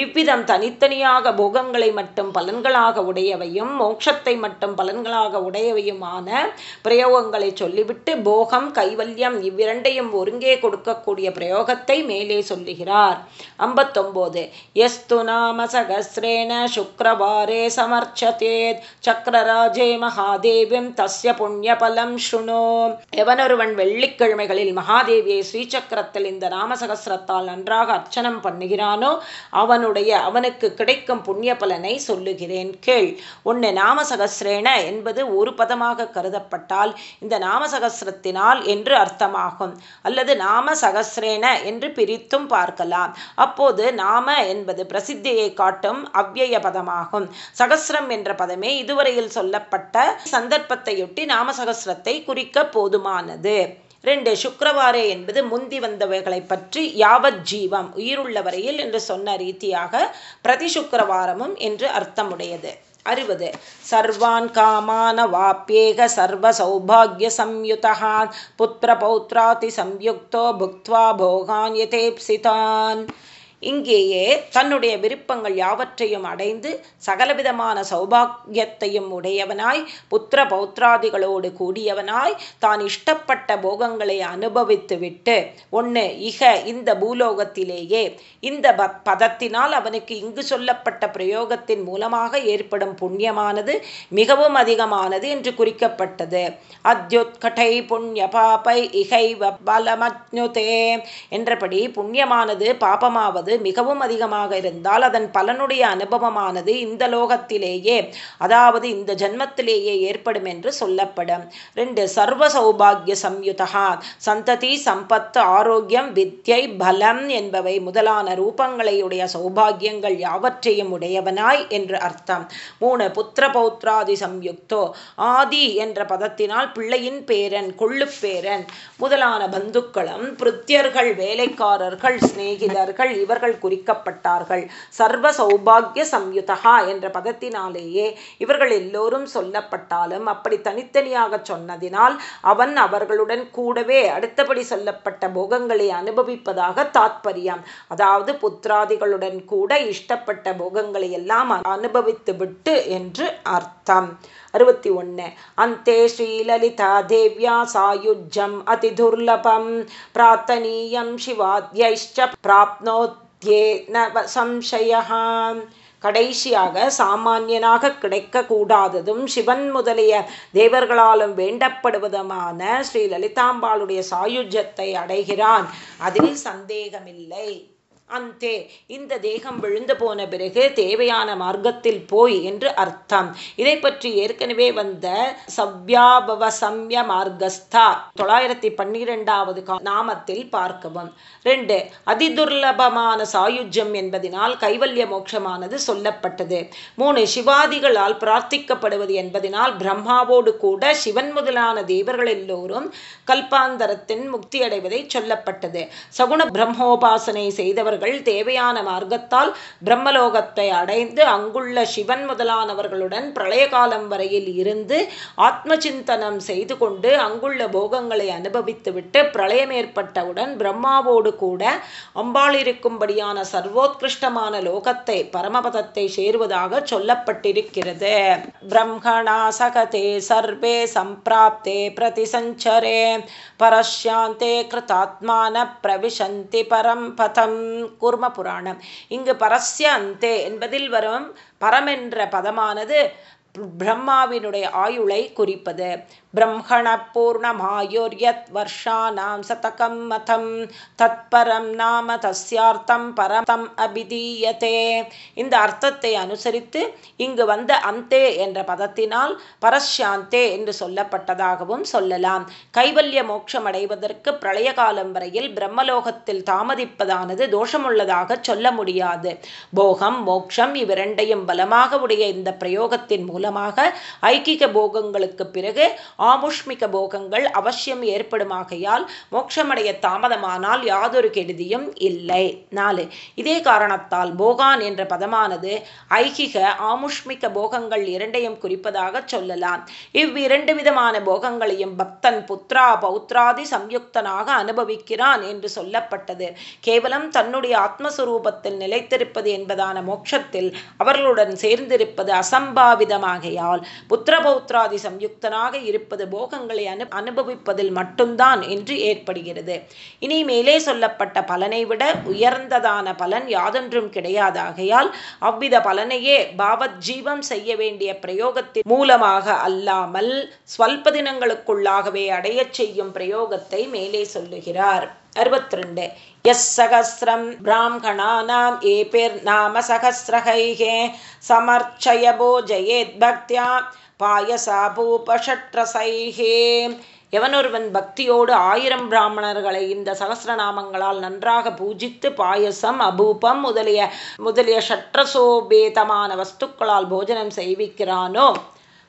இவ்விதம் தனித்தனியாக போகங்களை மட்டும் பலன்களாக உடையவையும் மோட்சத்தை மட்டும் பலன்களாக உடையவையுமான பிரயோகங்களை சொல்லிவிட்டு போகம் கைவல்யம் இவ்விரண்டையும் ஒருங்கே கொடுக்கக்கூடிய பிரயோகத்தை மேலே சொல்லுகிறார். ஐம்பத்தொம்போது. எஸ்து நாம சகசிரேன சுக்கரவாரே சமர்ச்ச சேத் சக்கரராஜே மகாதேவியம் தஸ்ய புண்ணியபலம் ஸ்ருணோ எவனொருவன் வெள்ளிக்கிழமைகளில் மகாதேவியை ஸ்ரீசக்கரத்தில் இந்த ராமசகசிரத்தால் நன்றாக அர்ச்சனம் பண்ணுகிறானோ அவனுடைய அவனுக்கு கிடைக்கும் புண்ணிய பலனை சொல்லுகிறேன். கேள் ஒன்று நாமசகசிரேன என்பது ஒரு பதமாக கருதப்பட்டால் இந்த நாமசகசிரத்தினால் என்று அர்த்தமாகும். அல்லது நாம சகசிரேன என்று பிரித்தும் பார்க்கலாம். அப்போது நாம என்பது பிரசித்தியை காட்டும் அவ்யய பதமாகும். சகசிரம் என்ற பதமே இதுவரையில் சொல்லப்பட்ட சந்தர்ப்பத்தையொட்டி நாமசகசிரத்தை குறிக்க போதுமானது. ரெண்டு சுக்கரவாரே என்பது முந்தி வந்தவைகளை பற்றி யாவத் ஜீவம் உயிருள்ள வரையில் என்று சொன்ன ரீதியாக பிரதி சுக்கரவாரமும் என்று அர்த்தமுடையது. அறுபது சர்வான் காமான வாப்பியேக சர்வ சௌபாகிய சம்யுதான் புத்திர பௌத்ராதி சம்யுக்தோ புக்துவா போகான் யதேப்சிதான். இங்கேயே தன்னுடைய விருப்பங்கள் யாவற்றையும் அடைந்து சகலவிதமான சௌபாகியத்தையும் உடையவனாய் புத்திர பௌத்ராதிகளோடு கூடியவனாய் தான் இஷ்டப்பட்ட போகங்களை அனுபவித்துவிட்டு ஒன்று இக இந்த பூலோகத்திலேயே இந்த பதத்தினால் அவனுக்கு இங்கு சொல்லப்பட்ட பிரயோகத்தின் மூலமாக ஏற்படும் புண்ணியமானது மிகவும் அதிகமானது என்று குறிக்கப்பட்டது. அத்யுத்கட்டை புண்ணிய பாப்பை இகை பலமஜ்னுதே என்றபடி புண்ணியமானது பாபமாவது மிகவும் அதிகமாக இருந்தால் அதன் பலனுடைய அனுபவமானது இந்த லோகத்திலேயே அதாவது இந்த ஜென்மத்திலேயே ஏற்படும் என்று சொல்லப்படும். ரெண்டு சர்வ சௌபாகிய சம்யுதா சந்ததி சம்பத்து ஆரோக்கியம் வித்யை பலம் என்பவை முதலான ரூபங்களையுடைய சௌபாகியங்கள் யாவற்றையும் உடையவனாய் என்று அர்த்தம். மூணு புத்திர பௌத்ராதி சம்யுக்தோ ஆதி என்ற பதத்தினால் பிள்ளையின் பேரன் கொள்ளுப்பேரன் முதலான பந்துக்களும் பிருத்தியர்கள் வேலைக்காரர்கள் சிநேகிதர்கள் இவர்கள் இவர்கள் குறிக்கப்பட்டார்கள். சர்வ சௌபாகிய சம்யுதகா என்ற பதத்தினாலேயே இவர்கள் எல்லோரும் சொல்லப்பட்டாலும் அப்படி தனித்தனியாக சொன்னதினால் அவன் அவர்களுடன் கூடவே அடுத்தபடி சொல்லப்பட்ட போகங்களை அனுபவிப்பதாக தாத்பரியம். அதாவது புத்திராதிகளுடன் கூட இஷ்டப்பட்ட போகங்களை எல்லாம் அனுபவித்து விட்டு என்று அர்த்தம். அறுபத்தி ஒன்று அந்தே ஸ்ரீலலிதா தேவ்யா சாயுஜம் அதிதுர்லபம் பிரார்த்தனீயம் சிவாத்யைஷ்ட பிராப்னோத் ந சம்சயா கடைசியாக சாமானியனாக கிடைக்கக்கூடாததும் சிவன் முதலிய தேவர்களாலும் வேண்டப்படுவதுமான ஸ்ரீ லலிதாம்பாளுடைய சாயுஜத்தை அடைகிறான். அதில் சந்தேகமில்லை. அந்தே இந்த தேகம் விழுந்து போன பிறகு தேவையான மார்க்கத்தில் போய் என்று அர்த்தம். இதை பற்றி ஏற்கனவே வந்த சவ்யாபவ சம்ய மார்க்கஸ்தா தொள்ளாயிரத்தி பன்னிரெண்டாவது நாமத்தில் பார்க்கவும். ரெண்டு அதிதுர்லபமான சாயுஜ்யம் என்பதனால் கைவல்ய மோட்சமானது சொல்லப்பட்டது. மூணு சிவாதிகளால் பிரார்த்திக்கப்படுவது என்பதனால் பிரம்மாவோடு கூட சிவன் முதலான தேவர்கள் எல்லோரும் கல்பாந்தரத்தின் முக்தி அடைவதை சொல்லப்பட்டது. சகுண பிரம்மோபாசனை செய்தவர்கள் அவர்கள் தேவையான மார்க்கத்தால் பிரம்மலோகத்தை அடைந்து அங்குள்ள சிவன் முதலானவர்களுடன் பிரளய காலம் வரையில் இருந்து ஆத்ம சிந்தனம் செய்து கொண்டு அங்குள்ள போகங்களை அனுபவித்துவிட்டு பிரளயம் ஏற்பட்டவுடன் பிரம்மாவோடு கூட அம்பாள் இருக்கும்படியான சர்வோத்கிருஷ்டமான லோகத்தை பரமபதத்தை சேருவதாக சொல்லப்பட்டிருக்கிறது. பிரம்மணா சகதே சர்வே சம்பிராப்தே பிரதிசஞ்சரே. பரஷ்யாந்தே கிருதாத்மான பிரவிசந்தி பரம்பதம் கூர்ம புராணம். இங்கு பரஸ்ய அந்தே என்பதில் வரும் பரம் என்ற பதமானது பிரம்மாவினுடைய ஆயுளை குறிப்பது. பிரம்மண பூர்ணமாயுர்யத் வர்ஷானாம் சதகம் மதம் தத்பரம் நாம தஸ்யார்த்தம் பரதம் அபிதீயத்தே இந்த அர்த்தத்தை அனுசரித்து இங்கு வந்த அந்தே என்ற பதத்தினால் பரஷாந்தே என்று சொல்லப்பட்டதாகவும் சொல்லலாம். கைவல்ய மோட்சம் அடைவதற்கு பிரளய காலம் வரையில் பிரம்மலோகத்தில் தாமதிப்பதானது தோஷமுள்ளதாக சொல்ல முடியாது. போகம் மோட்சம் இவ்விரண்டையும் பலமாக உடைய இந்த பிரயோகத்தின் மூலமாக ஐக்கிக போகங்களுக்கு பிறகு ஆமுஷ்மிக போகங்கள் அவசியம் ஏற்படுமாகையால் மோட்சமடைய தாமதமானால் யாதொரு கெடுதியும் இல்லை. நாலு இதே காரணத்தால் போகான் என்ற பதமானது ஐகிக ஆமுஷ்மிக போகங்கள் இரண்டையும் குறிப்பதாக சொல்லலாம். இவ்விரண்டு விதமான போகங்களையும் பக்தன் புத்ரா பௌத்ராதி சம்யுக்தனாக அனுபவிக்கிறான் என்று சொல்லப்பட்டது. கேவலம் தன்னுடைய ஆத்மஸ்வரூபத்தில் நிலைத்திருப்பது என்பதான மோட்சத்தில் அவர்களுடன் சேர்ந்திருப்பது அசம்பாவிதமாகையால் புத்திர பௌத்ராதி சம்யுக்தனாக இருப்ப இருப்பது போகங்களை அனு அனுபவிப்பதில் மட்டும்தான் என்று ஏற்படுகிறது. இனி மேலே சொல்லப்பட்ட பலனை விட உயர்ந்ததான பலன் யாதொன்றும் கிடையாதாகையால் அவ்வித பலனையே பாவத் ஜீவம் செய்ய வேண்டிய பிரயோகத்தின் மூலமாக அல்லாமல் ஸ்வல்ப தினங்களுக்குள்ளாகவே அடையச் செய்யும் பிரயோகத்தை மேலே சொல்லுகிறார். அறுபத்தி ரெண்டு எஸ் சகசிரம் பிராமணானாம் நாம சகசிரகைகே சமர்ச்சய போஜயேத் பக்தியா பாயசபூபஷட்ரசைஹே எவனொருவன் பக்தியோடு ஆயிரம் பிராமணர்களை இந்த சகசிரநாமங்களால் நன்றாக பூஜித்து பாயசம் அபூபம் முதலிய முதலிய ஷட்ரசோபேதமான வஸ்துக்களால் போஜனம் செய்விக்கிறானோ?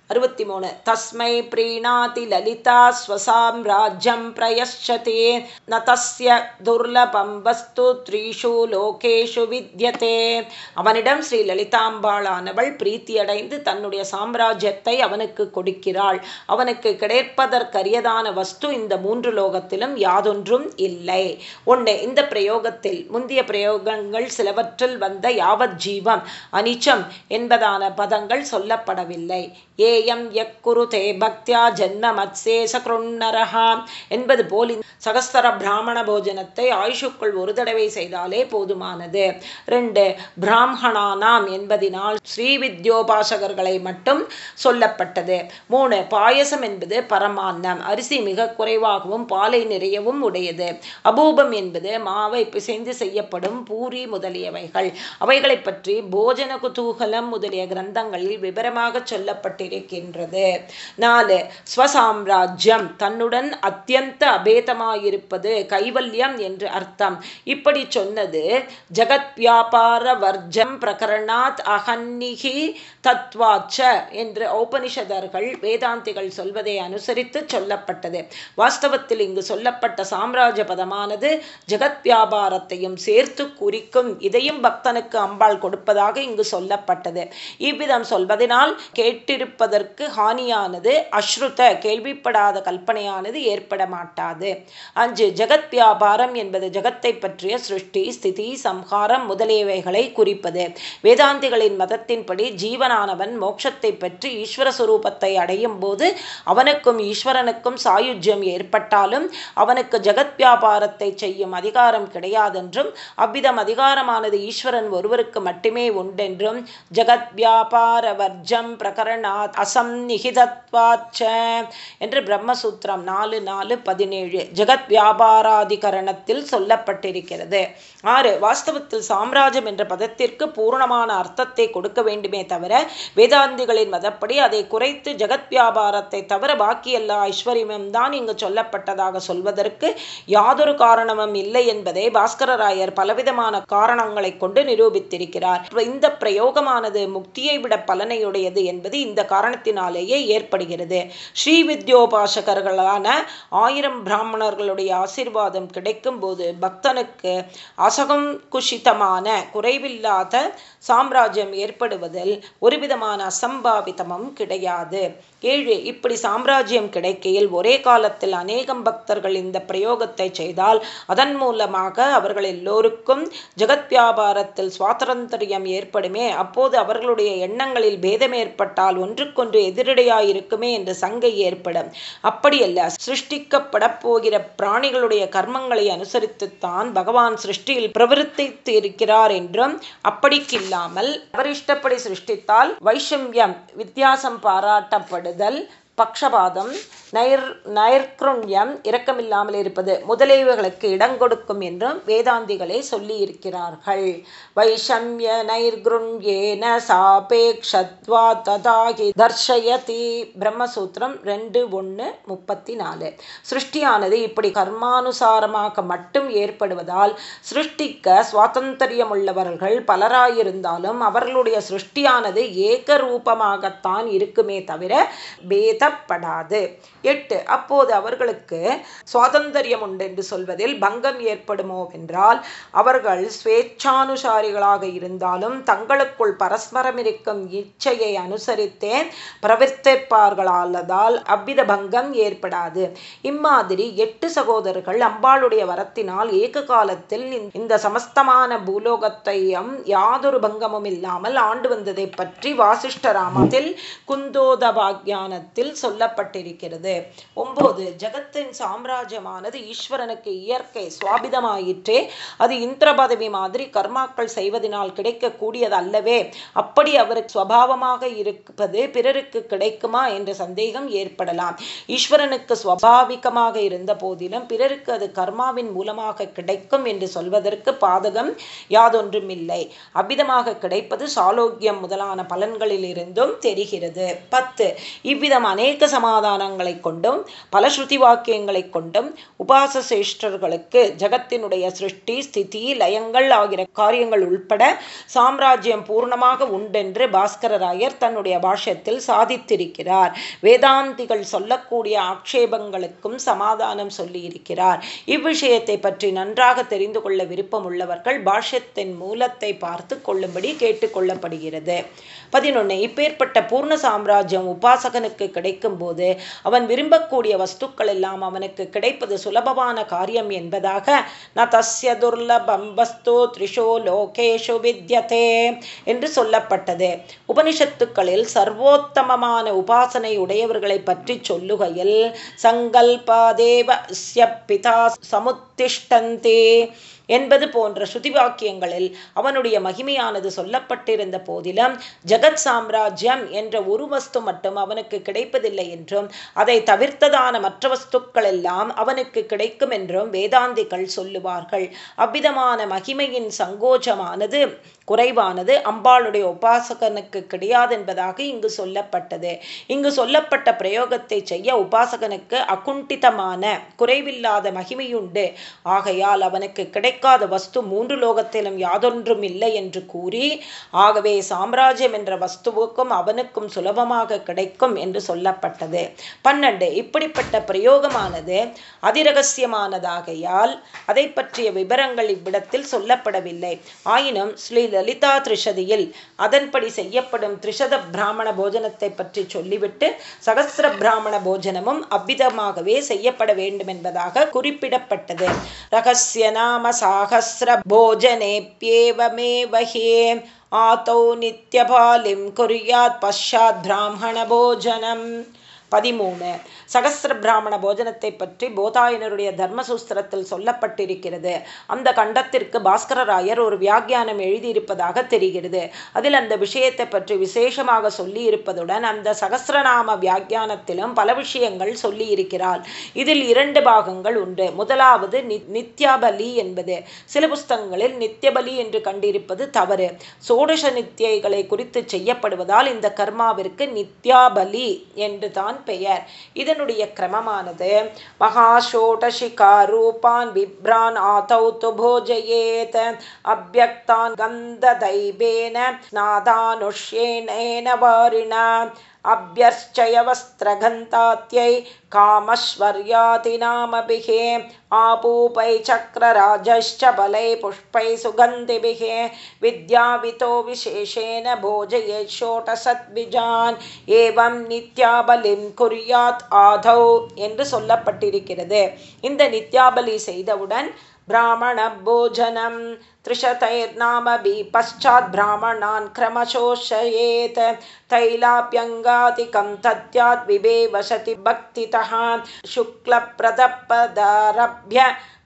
அறுபத்தி மூணு தஸ்மை பிரீணாதி லலிதா ஸ்வசாம்ராஜ்யம் பிரயச்சதே ந தஸ்ய துர்லபம் வஸ்து த்ரீஷு லோகேஷு வித்யதே. அவனிடம் ஸ்ரீ லலிதாம்பாளானவள் பிரீத்தியடைந்து தன்னுடைய சாம்ராஜ்யத்தை அவனுக்கு கொடுக்கிறாள். அவனுக்கு கிடைப்பதற்கரியதான வஸ்து இந்த மூன்று லோகத்திலும் யாதொன்றும் இல்லை. ஒன்று இந்த பிரயோகத்தில் முந்திய பிரயோகங்கள் சிலவற்றில் வந்த யாவத் ஜீவம் அனிச்சம் என்பதான பதங்கள் சொல்லப்படவில்லை. ஏ ஏயம் யக்குருதே பக்தியா ஜென்ம மத்சேச கிருண்ணரஹா என்பது போல் சகஸ்தர பிராமண போஜனத்தை ஆயுஷுக்குள் ஒரு தடவை செய்தாலே போதுமானது. ரெண்டு பிராமணானாம் என்பதினால் ஸ்ரீ வித்யோபாசகர்களை மட்டும் சொல்லப்பட்டது. மூணு பாயசம் என்பது பரமான்னம். அரிசி மிக குறைவாகவும் பாலை நிறையவும் உடையது. அபூபம் என்பது மாவை பிசைந்து செய்யப்படும் பூரி முதலியவைகள். அவைகளை பற்றி போஜன குதூகலம் முதலிய கிரந்தங்களில் விவரமாக சொல்லப்பட்டிருக்கிறது. இருக்கின்றது நாலு ஸ்வசாம்ராஜ்யம் தன்னுடன் அத்தியந்த அபேதமாயிருப்பது கைவல்யம் என்று அர்த்தம். இப்படி சொன்னது ஜகத் வியாபார வர்ஜம் பிரகரணாத் அகன்னிகி தத்வாச்ச என்று ஔபனிஷதர்கள் வேதாந்திகள் சொல்வதை அனுசரித்து சொல்லப்பட்டது. வாஸ்தவத்தில் இங்கு சொல்லப்பட்ட சாம்ராஜ்ய பதமானது ஜெகத் வியாபாரத்தையும் சேர்த்து குறிக்கும் இதையும் பக்தனுக்கு அம்பாள் கொடுப்பதாக இங்கு சொல்லப்பட்டது. இவ்விதம் சொல்வதனால் கேட்டிருப்பது அதற்கு ஹானியானது அஸ்ருத கேள்விப்படாத கல்பனையானது ஏற்பட மாட்டாது அஞ்சு ஜெகத் வியாபாரம் என்பது ஜெகத்தை பற்றிய சிருஷ்டி ஸ்திதி சம்ஹாரம் முதலியவைகளை குறிப்பது. வேதாந்திகளின் மதத்தின்படி ஜீவனானவன் மோட்சத்தை பற்றி ஈஸ்வர சுரூபத்தை அடையும் போது அவனுக்கும் ஈஸ்வரனுக்கும் சாயுஜ்யம் ஏற்பட்டாலும் அவனுக்கு ஜெகத் வியாபாரத்தை செய்யும் அதிகாரம் கிடையாதென்றும் அவ்விதம் அதிகாரமானது ஈஸ்வரன் ஒருவருக்கு மட்டுமே உண்டென்றும் ஜெகத் வியாபார வர்ஜம் பிரகரணாத் அசம்நிகிதத்வாச்ச என்று பிரம்மசூத்திரம் நாலு நாலு பதினேழு. ஜெகத் வியாபாராதிகரணத்தில் சொல்லப்பட்டிருக்கிறது. ஆறு வாஸ்தவத்தில் சாம்ராஜ்யம் என்ற பதத்திற்கு பூர்ணமான அர்த்தத்தை கொடுக்க வேண்டுமே தவிர வேதாந்திகளின் மதப்படி அதை குறைத்து ஜெகத் வியாபாரத்தை தவிர பாக்கி எல்லா ஐஸ்வர்யமும் தான் இங்கு சொல்லப்பட்டதாக சொல்வதற்கு யாதொரு காரணமும் இல்லை என்பதை பாஸ்கரராயர் பலவிதமான காரணங்களை கொண்டு நிரூபித்திருக்கிறார். இந்த பிரயோகமானது முக்தியை விட பலனையுடையது என்பது இந்த காரணம் காரணத்தினாலேயே ஏற்படுகிறது. ஸ்ரீ வித்யோபாசகர்களான ஆயிரம் பிராமணர்களுடைய ஆசிர்வாதம் கிடைக்கும் போது பக்தனுக்கு அசகம் குஷிதமான குறைவில்லாத சாம்ராஜ்யம் ஏற்படுவதில் ஒருவிதமான அசம்பாவிதமும் கிடையாது. ஏழு இப்படி சாம்ராஜ்யம் கிடைக்கையில் ஒரே காலத்தில் அநேகம் பக்தர்கள் இந்த பிரயோகத்தை செய்தால் அதன் மூலமாக அவர்கள் எல்லோருக்கும் ஜெகத் வியாபாரத்தில் சுவாதந்திரியம் ஏற்படுமே. அப்போது அவர்களுடைய எண்ணங்களில் பேதம் ஏற்பட்டால் ஒன்றுக்கொன்று எதிரடையாயிருக்குமே என்று சங்கை ஏற்படும். அப்படியல்ல சிருஷ்டிக்கப்பட போகிற பிராணிகளுடைய கர்மங்களை அனுசரித்துத்தான் பகவான் சிருஷ்டியில் பிரவருத்தித்து இருக்கிறார் என்றும் அப்படிக்கில்லாமல் அவர் இஷ்டப்படி சிருஷ்டித்தால் வைஷமியம் வித்தியாசம் பாராட்டப்படுதல் பக்ஷபாதம் நைர் நைர்க்ருண்யம் இரக்கமில்லாமல் இருப்பது முதலியவைகளுக்கு இடம் கொடுக்கும் என்றும் வேதாந்திகளே சொல்லியிருக்கிறார்கள். வைஷமியனைர்கிருண்யேன வைஷமிய நைர்குருண்யேன சாபேக்ஷத்வா ததாகி தர்ஷயதி பிரம்மசூத்திரம் ரெண்டு ஒன்று முப்பத்தி நாலு சிருஷ்டியானது இப்படி கர்மானுசாரமாக மட்டும் ஏற்படுவதால் சிருஷ்டிக்க சுவாதந்தரியம் உள்ளவர்கள் பலராயிருந்தாலும் அவர்களுடைய சிருஷ்டியானது ஏக ரூபமாகத்தான் இருக்குமே தவிர பேதப்படாது. எட்டு. அப்போது அவர்களுக்கு சுவாதந்திரியம் உண்டு என்று சொல்வதில் பங்கம் ஏற்படுமோ என்றால் அவர்கள் ஸ்வேச்சானுசாரிகளாக இருந்தாலும் தங்களுக்குள் பரஸ்பரம் இருக்கும் இச்சையை அனுசரித்தே பிரவர்த்திப்பார்களாலதால் அவ்வித பங்கம் ஏற்படாது. இம்மாதிரி எட்டு சகோதரர்கள் அம்பாளுடைய வரத்தினால் ஏக காலத்தில் இந்த சமஸ்தமான பூலோகத்தையும் யாதொரு பங்கமும் இல்லாமல் ஆண்டு வந்ததை பற்றி வாசிஷ்டராமத்தில் குந்தோதபாக்யானத்தில் சொல்லப்பட்டிருக்கிறது. ஒம்பது ஜகத்தின் சாம்ராஜ்யமானது ஈஸ்வரனுக்கு இயற்கை சுவாபிதமாயிற்றே. அது இந்திர பதவி மாதிரி கர்மாக்கள் செய்வதனால் கிடைக்கக்கூடியது அல்லவே. அப்படி அவருக்கு சுவாவமாக இருப்பது பிறருக்கு கிடைக்குமா என்ற சந்தேகம் ஏற்படலாம். ஈஸ்வரனுக்கு சுவாபாவிகமாக இருந்த போதிலும் பிறருக்கு அது கர்மாவின் மூலமாக கிடைக்கும் என்று சொல்வதற்கு பாதகம் யாதொன்றும் இல்லை அவ்விதமாக கிடைப்பது சாலோக்கியம் முதலான பலன்களில் இருந்தும் தெரிகிறது. பத்து இவ்விதம் அநேக சமாதானங்களை கொண்டும் பல ஸ்ருதி வாக்கியங்களை கொண்டும் உபாச சிரேஷ்டர்களுக்கு ஜகத்தினுடைய சிருஷ்டி ஸ்திதி லயங்கள் ஆகிற காரியங்கள் உள்பட சாம்ராஜ்யம் பூர்ணமாக உண்டென்று பாஸ்கரராயர் தன்னுடைய பாஷ்யத்தில் சாதித்திருக்கிறார். வேதாந்திகள் சொல்லக்கூடிய ஆக்ஷேபங்களுக்கும் சமாதானம் சொல்லியிருக்கிறார். இவ்விஷயத்தை பற்றி நன்றாக தெரிந்து கொள்ள விருப்பம் உள்ளவர்கள் பாஷ்யத்தின் மூலத்தை பார்த்து கொள்ளும்படி கேட்டுக்கொள்ளப்படுகிறது பதினொன்று இப்பேற்பட்ட பூர்ண சாம்ராஜ்யம் உபாசகனுக்கு கிடைக்கும் போது அவன் விரும்பக்கூடிய வஸ்துக்கள் எல்லாம் அவனுக்கு கிடைப்பது சுலபமான காரியம் என்பதாக ந தஸ்ய துர்லபம் வஸ்து த்ரிஷோ லோகேஷு வித்யதே என்று சொல்லப்பட்டது. உபனிஷத்துக்களில் சர்வோத்தமமான உபாசனை உடையவர்களை பற்றி சொல்லுகையில் சங்கல்பாதேவ பிதா சமுத்திஷ்டந்தே என்பது போன்ற ஸ்ருதி வாக்கியங்களில் அவனுடைய மகிமையானது சொல்லப்பட்டிருந்த போதிலும் ஜெகத் சாம்ராஜ்யம் என்ற ஒரு வஸ்து மட்டும் அவனுக்கு கிடைப்பதில்லை என்றும் அதை தவிர்த்ததான மற்ற வஸ்துக்கள் எல்லாம் அவனுக்கு கிடைக்கும் என்றும் வேதாந்திகள் சொல்லுவார்கள். அவ்விதமான மகிமையின் சங்கோஜமானது குறைவானது அம்பாளுடைய உபாசகனுக்கு கிடையாது என்பதாக இங்கு சொல்லப்பட்டது. இங்கு சொல்லப்பட்ட பிரயோகத்தை செய்ய உபாசகனுக்கு அகுண்டிதமான குறைவில்லாத மகிமையுண்டு. ஆகையால் அவனுக்கு கிடைக்காத வஸ்து மூன்று லோகத்திலும் யாதொன்றும் இல்லை என்று கூறி ஆகவே சாம்ராஜ்யம் என்ற வஸ்துவுக்கும் அவனுக்கும் சுலபமாக கிடைக்கும் என்று சொல்லப்பட்டது. பன்னெண்டு இப்படிப்பட்ட பிரயோகமானது அதிரகசியமானதாகையால் அதை பற்றிய விவரங்கள் இவ்விடத்தில் சொல்லப்படவில்லை. ஆயினும் ஸ்ரீ லலிதா திரிஷதியில் அதன்படி செய்யப்படும் திரிஷத பிராமண போஜனத்தை பற்றி சொல்லிவிட்டு சகசிர பிராமண போஜனமும் அவ்விதமாகவே செய்யப்பட வேண்டும் என்பதாக குறிப்பிடப்பட்டது. ரகசிய நாம சாகசிர போஜனேப்பியேவமேவஹே ஆதௌ நித்யபாலிம் குறியாத் பஷாத் பிராமண போஜனம். பதிமூணு. சகசிர பிராமண போஜனத்தை பற்றி போதாயனருடைய தர்மசூஸ்திரத்தில் சொல்லப்பட்டிருக்கிறது. அந்த கண்டத்திற்கு பாஸ்கரராயர் ஒரு வியாக்கியானம் எழுதியிருப்பதாக தெரிகிறது. அதில் அந்த விஷயத்தை பற்றி விசேஷமாக சொல்லி இருப்பதுடன் அந்த சகசிரநாம வியாக்கியானத்திலும் பல விஷயங்கள் சொல்லி இருக்கிறார் இதில் இரண்டு பாகங்கள் உண்டு. முதலாவது நித்யாபலி என்பது. சில புஸ்தகங்களில் நித்தியபலி என்று கண்டிருப்பது தவறு. சோடச நித்தியைகளை குறித்து செய்யப்படுவதால் இந்த கர்மாவிற்கு நித்யாபலி என்று தான் பெயர். இதனுடைய கிரமமானது மகாஷோடசிகா ரூபான் விப்ரான் ஆதௌ து போஜயேத் அபியக்தான் கந்த தைபேன ஸ்நாதானுஷ்யேனேன வாரிணா अभ्यर्चयवस्त्रघन्तात्यै कामश्वर्यातिनामभिः आपूपै चक्रराजश्च बलै पुष्पैः सुगन्धिभिः विद्यावितो विशेषेण भोजयेत् ஷோட்டசத்விஜான் ஏவம் நித்யாபலிம் குரியாத் ஆதௌ என்று சொல்லப்பட்டிருக்கிறது இந்த நித்யாபலி செய்தவுடன் ब्राह्मणभोजनं त्रिशतैर्नामभि पश्चाद्ब्राह्मणान् क्रमशोषयेत्। तैलाप्यङ्गादिकं तद्यात् विभेवसति भक्तितः। शुक्लप्रदपदारभ्य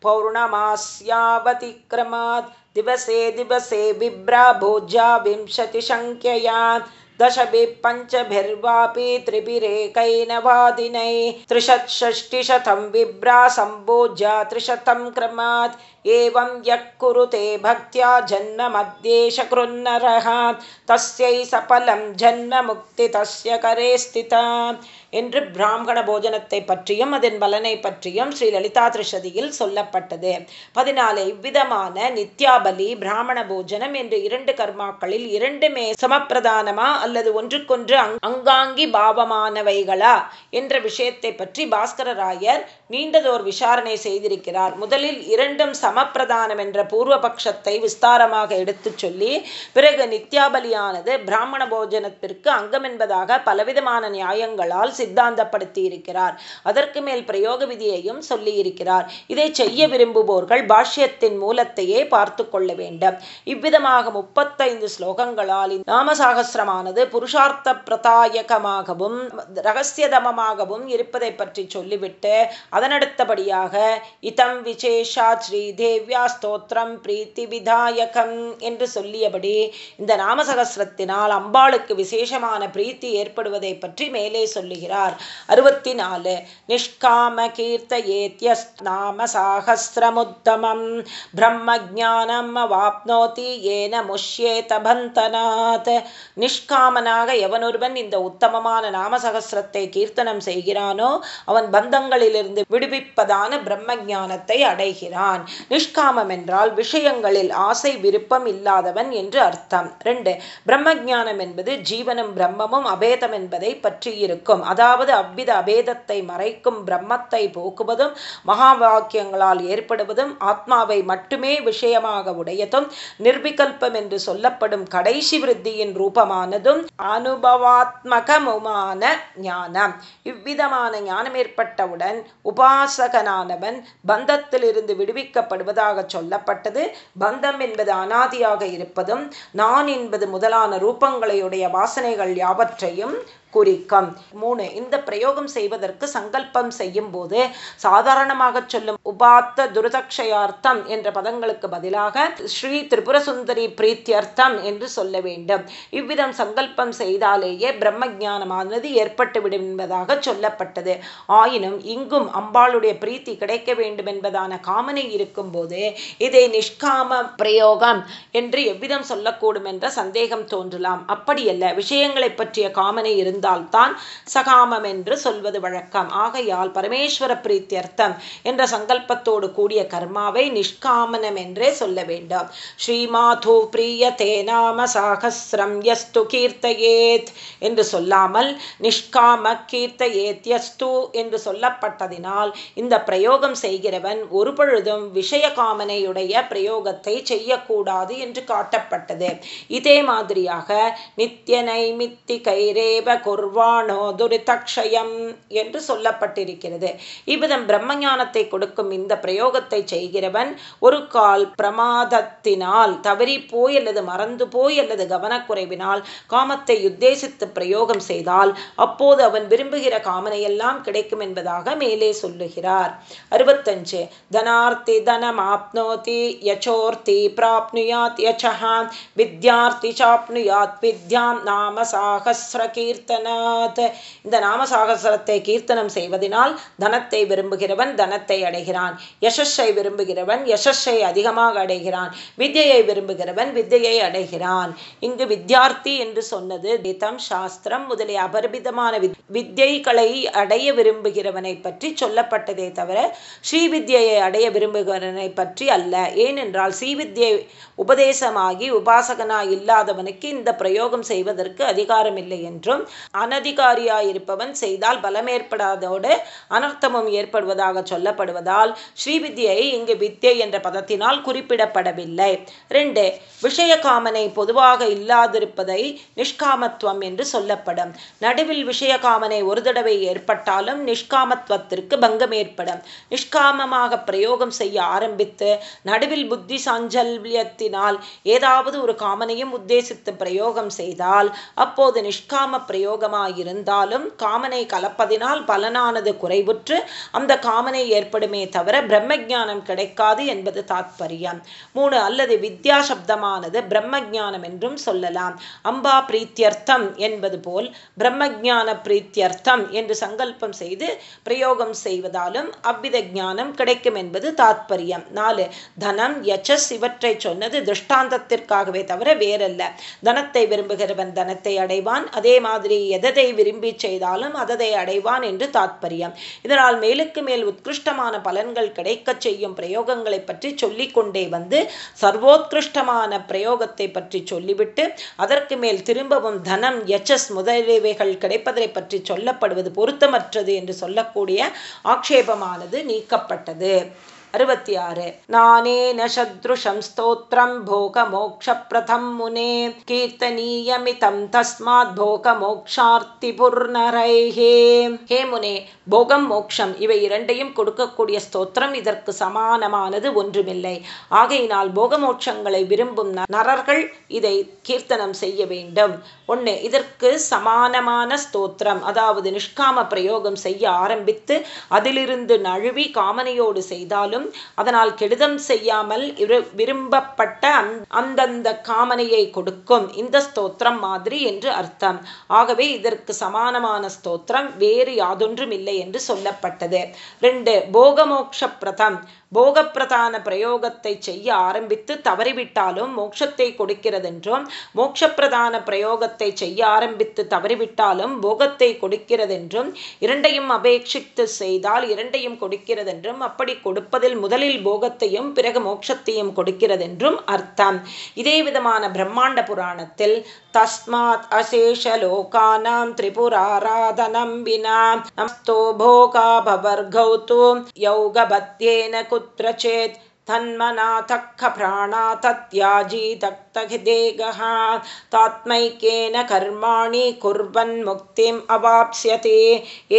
पौर्णमास्यावतिक्रमात् दिवसे दिवसे बिभ्रा भोज्या विंशतिसङ्ख्यया दशभिः पञ्चभिर्वापि त्रिभिरेकैनवादिनै त्रिशत्षष्टिशतं विभ्रा सम्भोज्य त्रिशतं क्रमात्। एवं यः कुरुते भक्त्या जन्ममद्येशकृन्नरः तस्यै सफलं जन्ममुक्ति तस्य करे स्थिता என்று பிராமண போஜனத்தை பற்றியும் அதன் பலனை பற்றியும் ஸ்ரீ லலிதா திருஷதியில் சொல்லப்பட்டது. பதினாலு இவ்விதமான நித்யாபலி பிராமண போஜனம் என்று இரண்டு கர்மாக்களில் இரண்டுமே சமப்பிரதானமா அல்லது ஒன்றுக்கொன்று அங்காங்கி பாவமானவைகளா என்ற விஷயத்தை பற்றி பாஸ்கரராயர் நீண்டதோர் விசாரணை செய்திருக்கிறார். முதலில் இரண்டும் சமப்பிரதானம் என்ற பூர்வபக்ஷத்தை விஸ்தாரமாக எடுத்து சொல்லி பிறகு நித்யாபலியானது பிராமண போஜனத்திற்கு அங்கம் என்பதாக பலவிதமான நியாயங்களால் சித்தாந்தப்படுத்தி இருக்கிறார் அதற்கு மேல் பிரயோக விதியையும் சொல்லியிருக்கிறார். இதை செய்ய விரும்புவோர்கள் பாஷ்யத்தின் மூலத்தையே பார்த்து கொள்ள வேண்டும். இவ்விதமாக முப்பத்தைந்து ஸ்லோகங்களால் நாமசாகசிரமானது புருஷார்த்த பிரதாயகமாகவும் ரகசியதமமாகவும் இருப்பதை பற்றி சொல்லிவிட்டு அதனடுத்தபடியாக இதம் விசேஷா ஸ்ரீ தேவ்யா ஸ்தோத்திரம் பிரீத்தி விதாயகம் என்று சொல்லியபடி இந்த நாமசகசிரத்தினால் அம்பாளுக்கு விசேஷமான பிரீத்தி ஏற்படுவதை பற்றி மேலே சொல்லுகிறார். அறுபத்தி நாலு நிஷ்காம கீர்த்த ஏத்தியஸ் நாம சாகசிரமுத்தமம் பிரம்ம ஜானம் வாப்னோதி ஏன முஷ்யேத பந்தனாத் நிஷ்காமனாக எவனொருவன் இந்த உத்தமமான நாமசகசிரத்தை கீர்த்தனம் செய்கிறானோ அவன் பந்தங்களிலிருந்து விடுவிப்பதான பிரம்ம ஜானத்தை அடைகிறான். நிஷ்காமம் என்றால் விஷயங்களில் ஆசை விருப்பம் இல்லாதவன் என்று அர்த்தம். ரெண்டு பிரம்ம ஜானம் என்பது ஜீவனும் பிரம்மமும் அபேதம் என்பதை பற்றி இருக்கும். அதாவது அவ்வித அபேதத்தை மறைக்கும் பிரம்மத்தை போக்குவதும் மகா வாக்கியங்களால் ஏற்படுவதும் ஆத்மாவை மட்டுமே விஷயமாக உடையதும் நிர்விகல்பம் என்று சொல்லப்படும் கடைசி விருத்தியின் ரூபமானதும் அனுபவாத்மகமுமான ஞானம். இவ்விதமான ஞானம் ஏற்பட்டவுடன் உபாசகனானவன் பந்தத்திலிருந்து விடுவிக்கப்படுவதாக சொல்லப்பட்டது. பந்தம் என்பது அனாதியாக இருப்பதும் நான் என்பது முதலான ரூபங்களையுடைய வாசனைகள் யாவற்றையும் குறிக்கும். மூணு இந்த பிரயோகம் செய்வதற்கு சங்கல்பம் செய்யும் போது சாதாரணமாக சொல்லும் உபாத்த துருதக்ஷயார்த்தம் என்ற பதங்களுக்கு பதிலாக ஸ்ரீ திரிபுர சுந்தரி பிரீத்தியர்த்தம் என்று சொல்ல வேண்டும். இவ்விதம் சங்கல்பம் செய்தாலேயே பிரம்ம ஜானமானது ஏற்பட்டுவிடும் என்பதாக சொல்லப்பட்டது. ஆயினும் இங்கும் அம்பாளுடைய பிரீத்தி கிடைக்க வேண்டும் என்பதான காமனை இருக்கும் போது இதை நிஷ்காம பிரயோகம் என்று எவ்விதம் சொல்லக்கூடும் என்ற சந்தேகம் தோன்றலாம். அப்படியல்ல விஷயங்களை பற்றிய காமனை இருந்தால் இருந்தால்தான் சகாமம் என்று சொல்வது வழக்கம். ஆகையால் பரமேஸ்வர பிரீத்தியர்த்தம் என்ற சங்கல்பத்தோடு கூடிய கர்மாவை நிஷ்காமனம் என்றே சொல்ல வேண்டும். ஸ்ரீமாது பிரியதே நாம சாகசிரம் யஸ்து கீர்த்தயேத் என்று சொல்லாமல் நிஷ்காம கீர்த்தயேத் யஸ்து என்று சொல்லப்பட்டதினால் இந்த பிரயோகம் செய்கிறவன் ஒரு பொழுதும் விஷய காமனையுடைய பிரயோகத்தை செய்யக்கூடாது என்று காட்டப்பட்டது. இதே மாதிரியாக நித்திய நைமித்தி கைரேவ குர்வாணோ துரிதக்ஷயம் என்று சொல்லப்பட்டிருக்கிறது. இவ்விதம் பிரம்மஞானத்தை கொடுக்கும் இந்த பிரயோகத்தை செய்கிறவன் ஒரு கால் பிரமாதத்தினால் தவறி போய் அல்லது மறந்து போய் அல்லது கவனக்குறைவினால் காமத்தை உத்தேசித்து பிரயோகம் செய்தால் அப்போது அவன் விரும்புகிற காமனையெல்லாம் கிடைக்கும் என்பதாக மேலே சொல்லுகிறார். அறுபத்தஞ்சு. தனார்த்தி தனம் ஆப்னோதி யச்சோர்த்தி பிராப்னுயாத் யச்சஹா வித்யார்த்தி சாப்னுயாத் வித்யாம் நாம சாகசிர கீர்த்தனாத் இந்த நாமசாகசரத்தை கீர்த்தனம் செய்வதனால் தனத்தை விரும்புகிறவன் தனத்தை அடைகிறான். யசஸ்ஸை விரும்புகிறவன் யசஸ்ஸை அதிகமாக அடைகிறான். வித்யை விரும்புகிறவன் வித்யை அடைகிறான். இங்கு வித்யார்த்தி என்று சொன்னது திதம் சாஸ்திரம் முதலிய அபரிமிதமான வித்யைகளை அடைய விரும்புகிறவனை பற்றி சொல்லப்பட்டதே தவிர ஸ்ரீவித்யை அடைய விரும்புகிறவனை பற்றி அல்ல. ஏனென்றால் ஸ்ரீவித்யை உபதேசமாகி உபாசகனாய் இல்லாதவனுக்கு இந்த பிரயோகம் செய்வதற்கு அதிகாரம் இல்லை என்றும் அனதிகாரியாயிருப்பவன் செய்தால் பலமேற்படாதோடு அனர்த்தமும் ஏற்படுவதாக சொல்லப்படுவதால் ஸ்ரீவித்யை இங்கு வித்யை என்ற பதத்தினால் குறிப்பிடப்படவில்லை. ரெண்டு விஷய காமனை பொதுவாக இல்லாதிருப்பதை நிஷ்காமத்துவம் என்று சொல்லப்படும். நடுவில் விஷய காமனை ஒரு தடவை ஏற்பட்டாலும் நிஷ்காமத்துவத்திற்கு பங்கம் ஏற்படும் நிஷ்காமமாக பிரயோகம் செய்ய ஆரம்பித்து நடுவில் புத்தி சாஞ்சல்யத்தினால் ஏதாவது ஒரு காமனையும் உத்தேசித்து பிரயோகம் செய்தால் அப்போது நிஷ்காம பிரயோகம் யோகமாயிருந்தாலும் காமனை கலப்பதினால் பலனானது குறைவுற்று அந்த காமனை ஏற்படுமே தவிர பிரம்ம ஜானம் கிடைக்காது என்பது தாத்பரியம். மூணு அல்லது வித்யா சப்தமானது பிரம்ம ஜானம் என்றும் சொல்லலாம். அம்பா பிரீத்தியர்த்தம் என்பது போல் பிரம்ம ஜான பிரீத்தியர்த்தம் என்று சங்கல்பம் செய்து பிரயோகம் செய்வதாலும் அவ்வித ஞானம் கிடைக்கும் என்பது தாத்பரியம். நாலு தனம் யச்சஸ் இவற்றை சொன்னது திருஷ்டாந்தத்திற்காகவே தவிர வேறல்ல. தனத்தை விரும்புகிறவன் தனத்தை அடைவான். அதே மாதிரி எததை விரும்பி செய்தாலும் அததை அடைவான் என்று தாத்பரியம். இதனால் மேலுக்கு மேல் உத்கிருஷ்டமான பலன்கள் கிடைக்கச் செய்யும் பிரயோகங்களை பற்றி சொல்லிக்கொண்டே வந்து சர்வோத்கிருஷ்டமான பிரயோகத்தை பற்றி சொல்லிவிட்டு அதற்கு மேல் திரும்பவும் தனம் எச்எஸ் முதலியவைகள் கிடைப்பதை பற்றி சொல்லப்படுவது பொருத்தமற்றது என்று சொல்லக்கூடிய ஆக்ஷேபமானது நீக்கப்பட்டது. அறுபத்தி ஆறு நானேன சத்ருஷம் ஸ்தோத்திரம் போக மோக்ஷ பிரதம் முனே. கீர்த்தனீயமிதம் தஸ்மாத் போக மோக்ஷார்த்தி புர்ணரைஹே ஹே முனே போகம் மோக்ஷம் இவை இரண்டையும் கொடுக்கக்கூடிய ஸ்தோத்திரம் இதற்கு சமானமானது ஒன்றுமில்லை. ஆகையினால் போகமோட்சங்களை விரும்பும் நரர்கள் இதை கீர்த்தனம் செய்ய வேண்டும். ஒன்று இதற்கு சமானமான ஸ்தோத்திரம் அதாவது நிஷ்காம பிரயோகம் செய்ய ஆரம்பித்து அதிலிருந்து நழுவி காமனையோடு செய்தாலும் அதனால் கெடுதம் செய்யாமல் விரும்பப்பட்ட அந்தந்த காமனையை கொடுக்கும். இந்த ஸ்தோத்திரம் மாதிரி என்று அர்த்தம். ஆகவே இதற்கு சமானமான ஸ்தோத்திரம் வேறு யாதொன்றும் இல்லை என்று சொல்லப்பட்டது. ரெண்டு போகமோக்ஷ பிரதம். போகப்பிரதான பிரயோகத்தை செய்ய ஆரம்பித்து தவறிவிட்டாலும் மோட்சத்தை கொடுக்கிறதென்றும் மோட்சப்பிரதான பிரயோகத்தை செய்ய ஆரம்பித்து தவறிவிட்டாலும் போகத்தை கொடுக்கிறதென்றும் இரண்டையும் அபேட்சித்து செய்தால் இரண்டையும் கொடுக்கிறதென்றும் அப்படி கொடுப்பதில் முதலில் போகத்தையும் பிறகு மோட்சத்தையும் கொடுக்கிறதென்றும் அர்த்தம். இதே விதமான பிரம்மாண்ட புராணத்தில் तस्मात् अशेषलोकानां त्रिपुराराधनं विना नमस्तो भोगाभवर्गौ तु यौगभत्येन कुत्र चेत् तन्मनाथप्राणातत्याजि तत्थिदेगः तात्मैक्येन कर्माणि कुर्वन् मुक्तिम्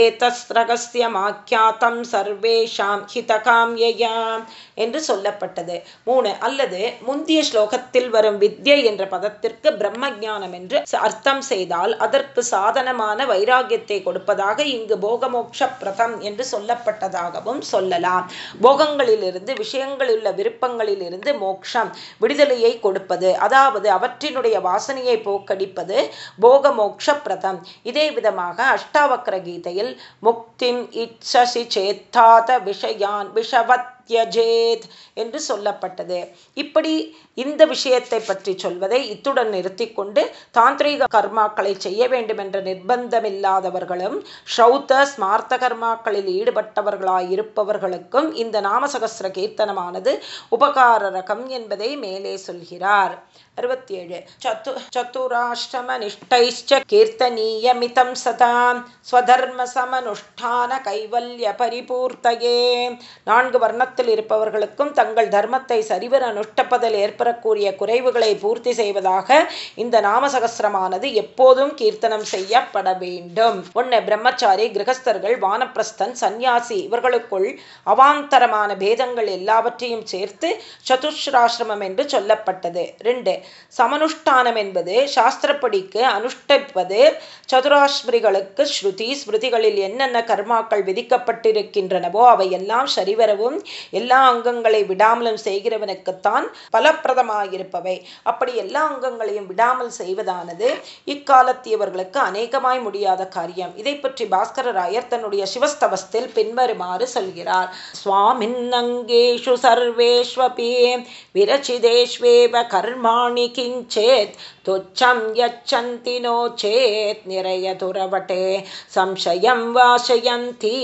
एतस्रगस्य माख्यातं सर्वेषां हितकाम्यया। என்று சொல்லப்பட்டது. மூணு அல்லது முந்திய ஸ்லோகத்தில் வரும் வித்யை என்ற பதத்திற்கு பிரம்ம ஜானம் என்று அர்த்தம் செய்தால் அதற்கு சாதனமான வைராகியத்தை கொடுப்பதாக இங்கு போகமோக்ஷ பிரதம் என்று சொல்லப்பட்டதாகவும் சொல்லலாம். போகங்களிலிருந்து விஷயங்களில் விருப்பங்களிலிருந்து மோக்ஷம் விடுதலையை கொடுப்பது அதாவது அவற்றினுடைய வாசனையை போக்கடிப்பது போகமோக்ஷ பிரதம். இதே விதமாக அஷ்டாவக்ர கீதையில் முக்திம் இச்சசி சேத்தாத விஷயான் விஷவத் தியஜேத் என்று சொல்லப்பட்டது. இப்படி இந்த விஷயத்தை பற்றி சொல்வதை இத்துடன் நிறுத்தி கொண்டு தாந்திரிக கர்மாக்களை செய்ய வேண்டும் என்ற நிர்பந்தமில்லாதவர்களும் ஸ்ரௌத்த ஸ்மார்த்த கர்மாக்களில் ஈடுபட்டவர்களாயிருப்பவர்களுக்கும் இந்த நாமசகசிர கீர்த்தனமானது உபகார ரகம் என்பதை மேலே சொல்கிறார். அறுபத்தி ஏழு சத்து சத்துராஷ்டமனிஷ்டைச்ச கீர்த்தனீயமிதம் சதா. ஸ்வதர்ம சமனுஷ்டான கைவல்ய பரிபூர்த்தகே நான்கு வர்ணத்தில் இருப்பவர்களுக்கும் தங்கள் தர்மத்தை சரிவர அனுஷ்டப்பதில் ஏற்படக்கூடிய குறைவுகளை பூர்த்தி செய்வதாக இந்த நாமசகசிரமானது எப்போதும் கீர்த்தனம் செய்யப்பட வேண்டும். ஒன்று பிரம்மச்சாரி கிரகஸ்தர்கள் வானப்பிரஸ்தன் சந்நியாசி இவர்களுக்குள் அவாந்தரமான பேதங்கள் எல்லாவற்றையும் சேர்த்து சதுஷ்ராசிரமம் என்று சொல்லப்பட்டது. ரெண்டு சமனுஷ்டானம் என்பது சாஸ்திரப்படிக்கு அனுஷ்டிப்பது சதுராஸ்மிரிகளுக்கு ஸ்ருதி. ஸ்மிருதிகளில் என்னென்ன கர்மாக்கள் விதிக்கப்பட்டிருக்கின்றனவோ அவை எல்லாம் சரிவரவும் எல்லா அங்கங்களை விடாமலும் செய்கிறவனுக்குத்தான் பலப்பிரதமாயிருப்பவை. அப்படி எல்லா அங்கங்களையும் விடாமல் செய்வதானது இக்காலத்தியவர்களுக்கு அநேகமாய் முடியாத காரியம். இதை பற்றி பாஸ்கரராயர் தன்னுடைய சிவஸ்தவஸ்தில் பின்வருமாறு சொல்கிறார். சுவாமின் அங்கேஷு சர்வேஷ்வபி விரச்சிதேஷ்வேவ கர்மாணி किञ्चेत् तुच्छं यच्छन्ति नो चेत् निरयतुरवटे संशयं वाशयन्ति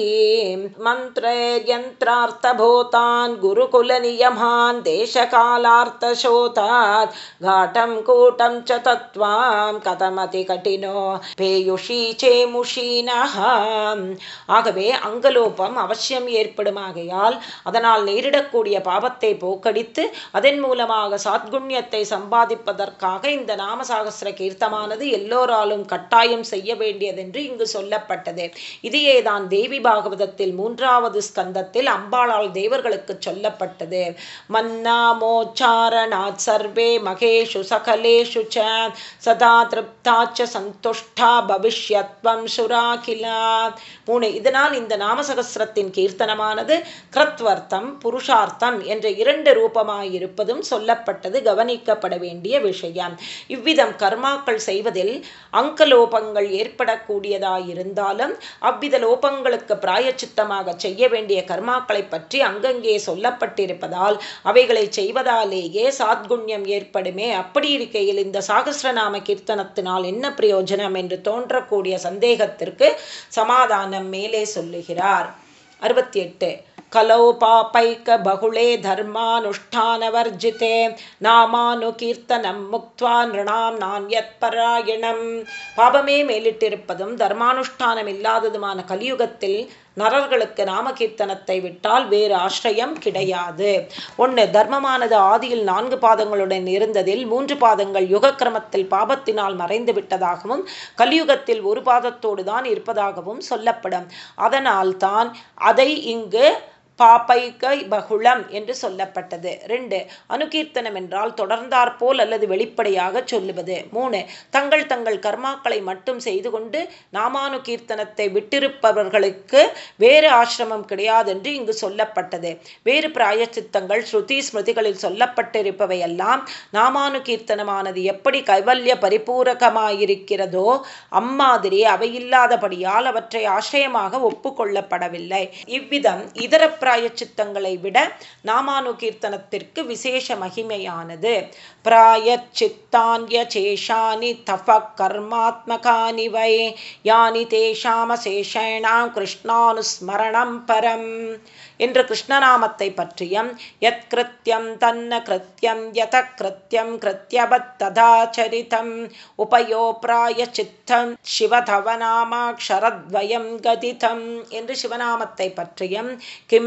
मन्त्रैर्यन्त्रार्थभूतान् गुरुकुलनियमान् देशकालार्थशोतात् घाटं कूटं च तत्त्वां कथमतिकठिनो பேயுஷி சேமுஷீனஹ ஆகவே அங்கலோபம் அவசியம் ஏற்படுமாகையால் அதனால் நேரிடக்கூடிய பாவத்தை போக்கடித்து அதன் மூலமாக சாத்குண்யத்தை சம்பாதிப்பதற்காக இந்த நாமசாகசிர கீர்த்தமானது எல்லோராலும் கட்டாயம் செய்ய வேண்டியதென்று இங்கு சொல்லப்பட்டது. இதையே தான் தேவி பாகவதத்தில் மூன்றாவது ஸ்கந்தத்தில் அம்பாளால் தேவர்களுக்கு சொல்லப்பட்டது. மன்னாமோச்சாரணாத் சர்வே மகேஷு சகலேஷு ச சதா திருப்தாச்ச சந்துஷ்டா பவிஷ்யத்வம் சுராகிலா. மூணு இதனால் இந்த நாமசகசிரத்தின் கீர்த்தனமானது கிருத்வர்த்தம் புருஷார்த்தம் என்ற இரண்டு ரூபமாயிருப்பதும் சொல்லப்பட்டது. கவனிக்கப்பட வேண்டிய விஷயம். இவ் இவ்விதம் கர்மாக்கள் செய்வதில் அங்கலோபங்கள் ஏற்படக்கூடியதாயிருந்தாலும் அவ்வித லோபங்களுக்கு பிராயச்சித்தமாக செய்ய வேண்டிய கர்மாக்களை பற்றி அங்கங்கே சொல்லப்பட்டிருப்பதால் அவைகளை செய்வதாலேயே சாத்குண்யம் ஏற்படுமே. அப்படி இருக்கையில் இந்த சாகசிரநாம கீர்த்தனத்தினால் என்ன பிரயோஜனம் என்று தோன்றக்கூடிய சந்தேகத்திற்கு சமாதானம் மேலே சொல்லுகிறார். அறுபத்தி எட்டு. कलौ पापैकबहुळे धर्मानुष्ठानवर्जिते நாமானுகீர்த்தனம் முக்துவா நிருணாம் நான்யத் பராயணம் பாபமே மேலிட்டிருப்பதும் தர்மானுஷ்டானம் இல்லாததுமான கலியுகத்தில் நரர்களுக்கு நாமகீர்த்தனத்தை விட்டால் வேறு ஆசிரியம் கிடையாது ஒன்று தர்மமானது ஆதியில் நான்கு பாதங்களுடன் இருந்ததில் மூன்று பாதங்கள் யுக கிரமத்தில் பாபத்தினால் மறைந்து விட்டதாகவும் கலியுகத்தில் ஒரு பாதத்தோடு தான் இருப்பதாகவும் சொல்லப்படும் அதனால் தான் அதை இங்கு பாப்பைக்கை பகுளம் என்று சொல்லப்பட்டது. ரெண்டு அனுகீர்த்தனம் என்றால் தொடர்ந்தாற்போல் அல்லது வெளிப்படையாக சொல்லுவது. மூணு தங்கள் தங்கள் கர்மாக்களை மட்டும் செய்து கொண்டு நாமானுகீர்த்தனத்தை விட்டிருப்பவர்களுக்கு வேறு ஆசிரமம் கிடையாது என்று இங்கு சொல்லப்பட்டது. வேறு பிராயச்சித்தங்கள் ஸ்ருதி ஸ்மிருதிகளில் சொல்லப்பட்டிருப்பவையெல்லாம் நாமானுகீர்த்தனமானது எப்படி கைவல்ய பரிபூரகமாயிருக்கிறதோ அம்மாதிரி அவையில்லாதபடியால் அவற்றை ஆசிரியமாக ஒப்புக்கொள்ளப்படவில்லை. இவ்விதம் இதர பிராயச்சித்தங்களை விட நாமானுகீர்த்தனத்திற்கு விசேஷ மகிமையானது. பிராயச்சித்தான்ய சேஷானி தப கர்மாத்மகானி வை யானி தேஷாமசேஷேணாம் கிருஷ்ணானுஸ்மரணம் பரம். என்று கிருஷ்ணநாமத்தை பற்றியும் யத் கிருத்தியம் தன்ன கிருத்தியம் யத கிருத்தியம் கிருத்தியபத் ததாச்சரிதம் உபயோ சித்தம் சிவதவநாமாட்சரத்வயம் கதிதம். என்று சிவநாமத்தை பற்றியும்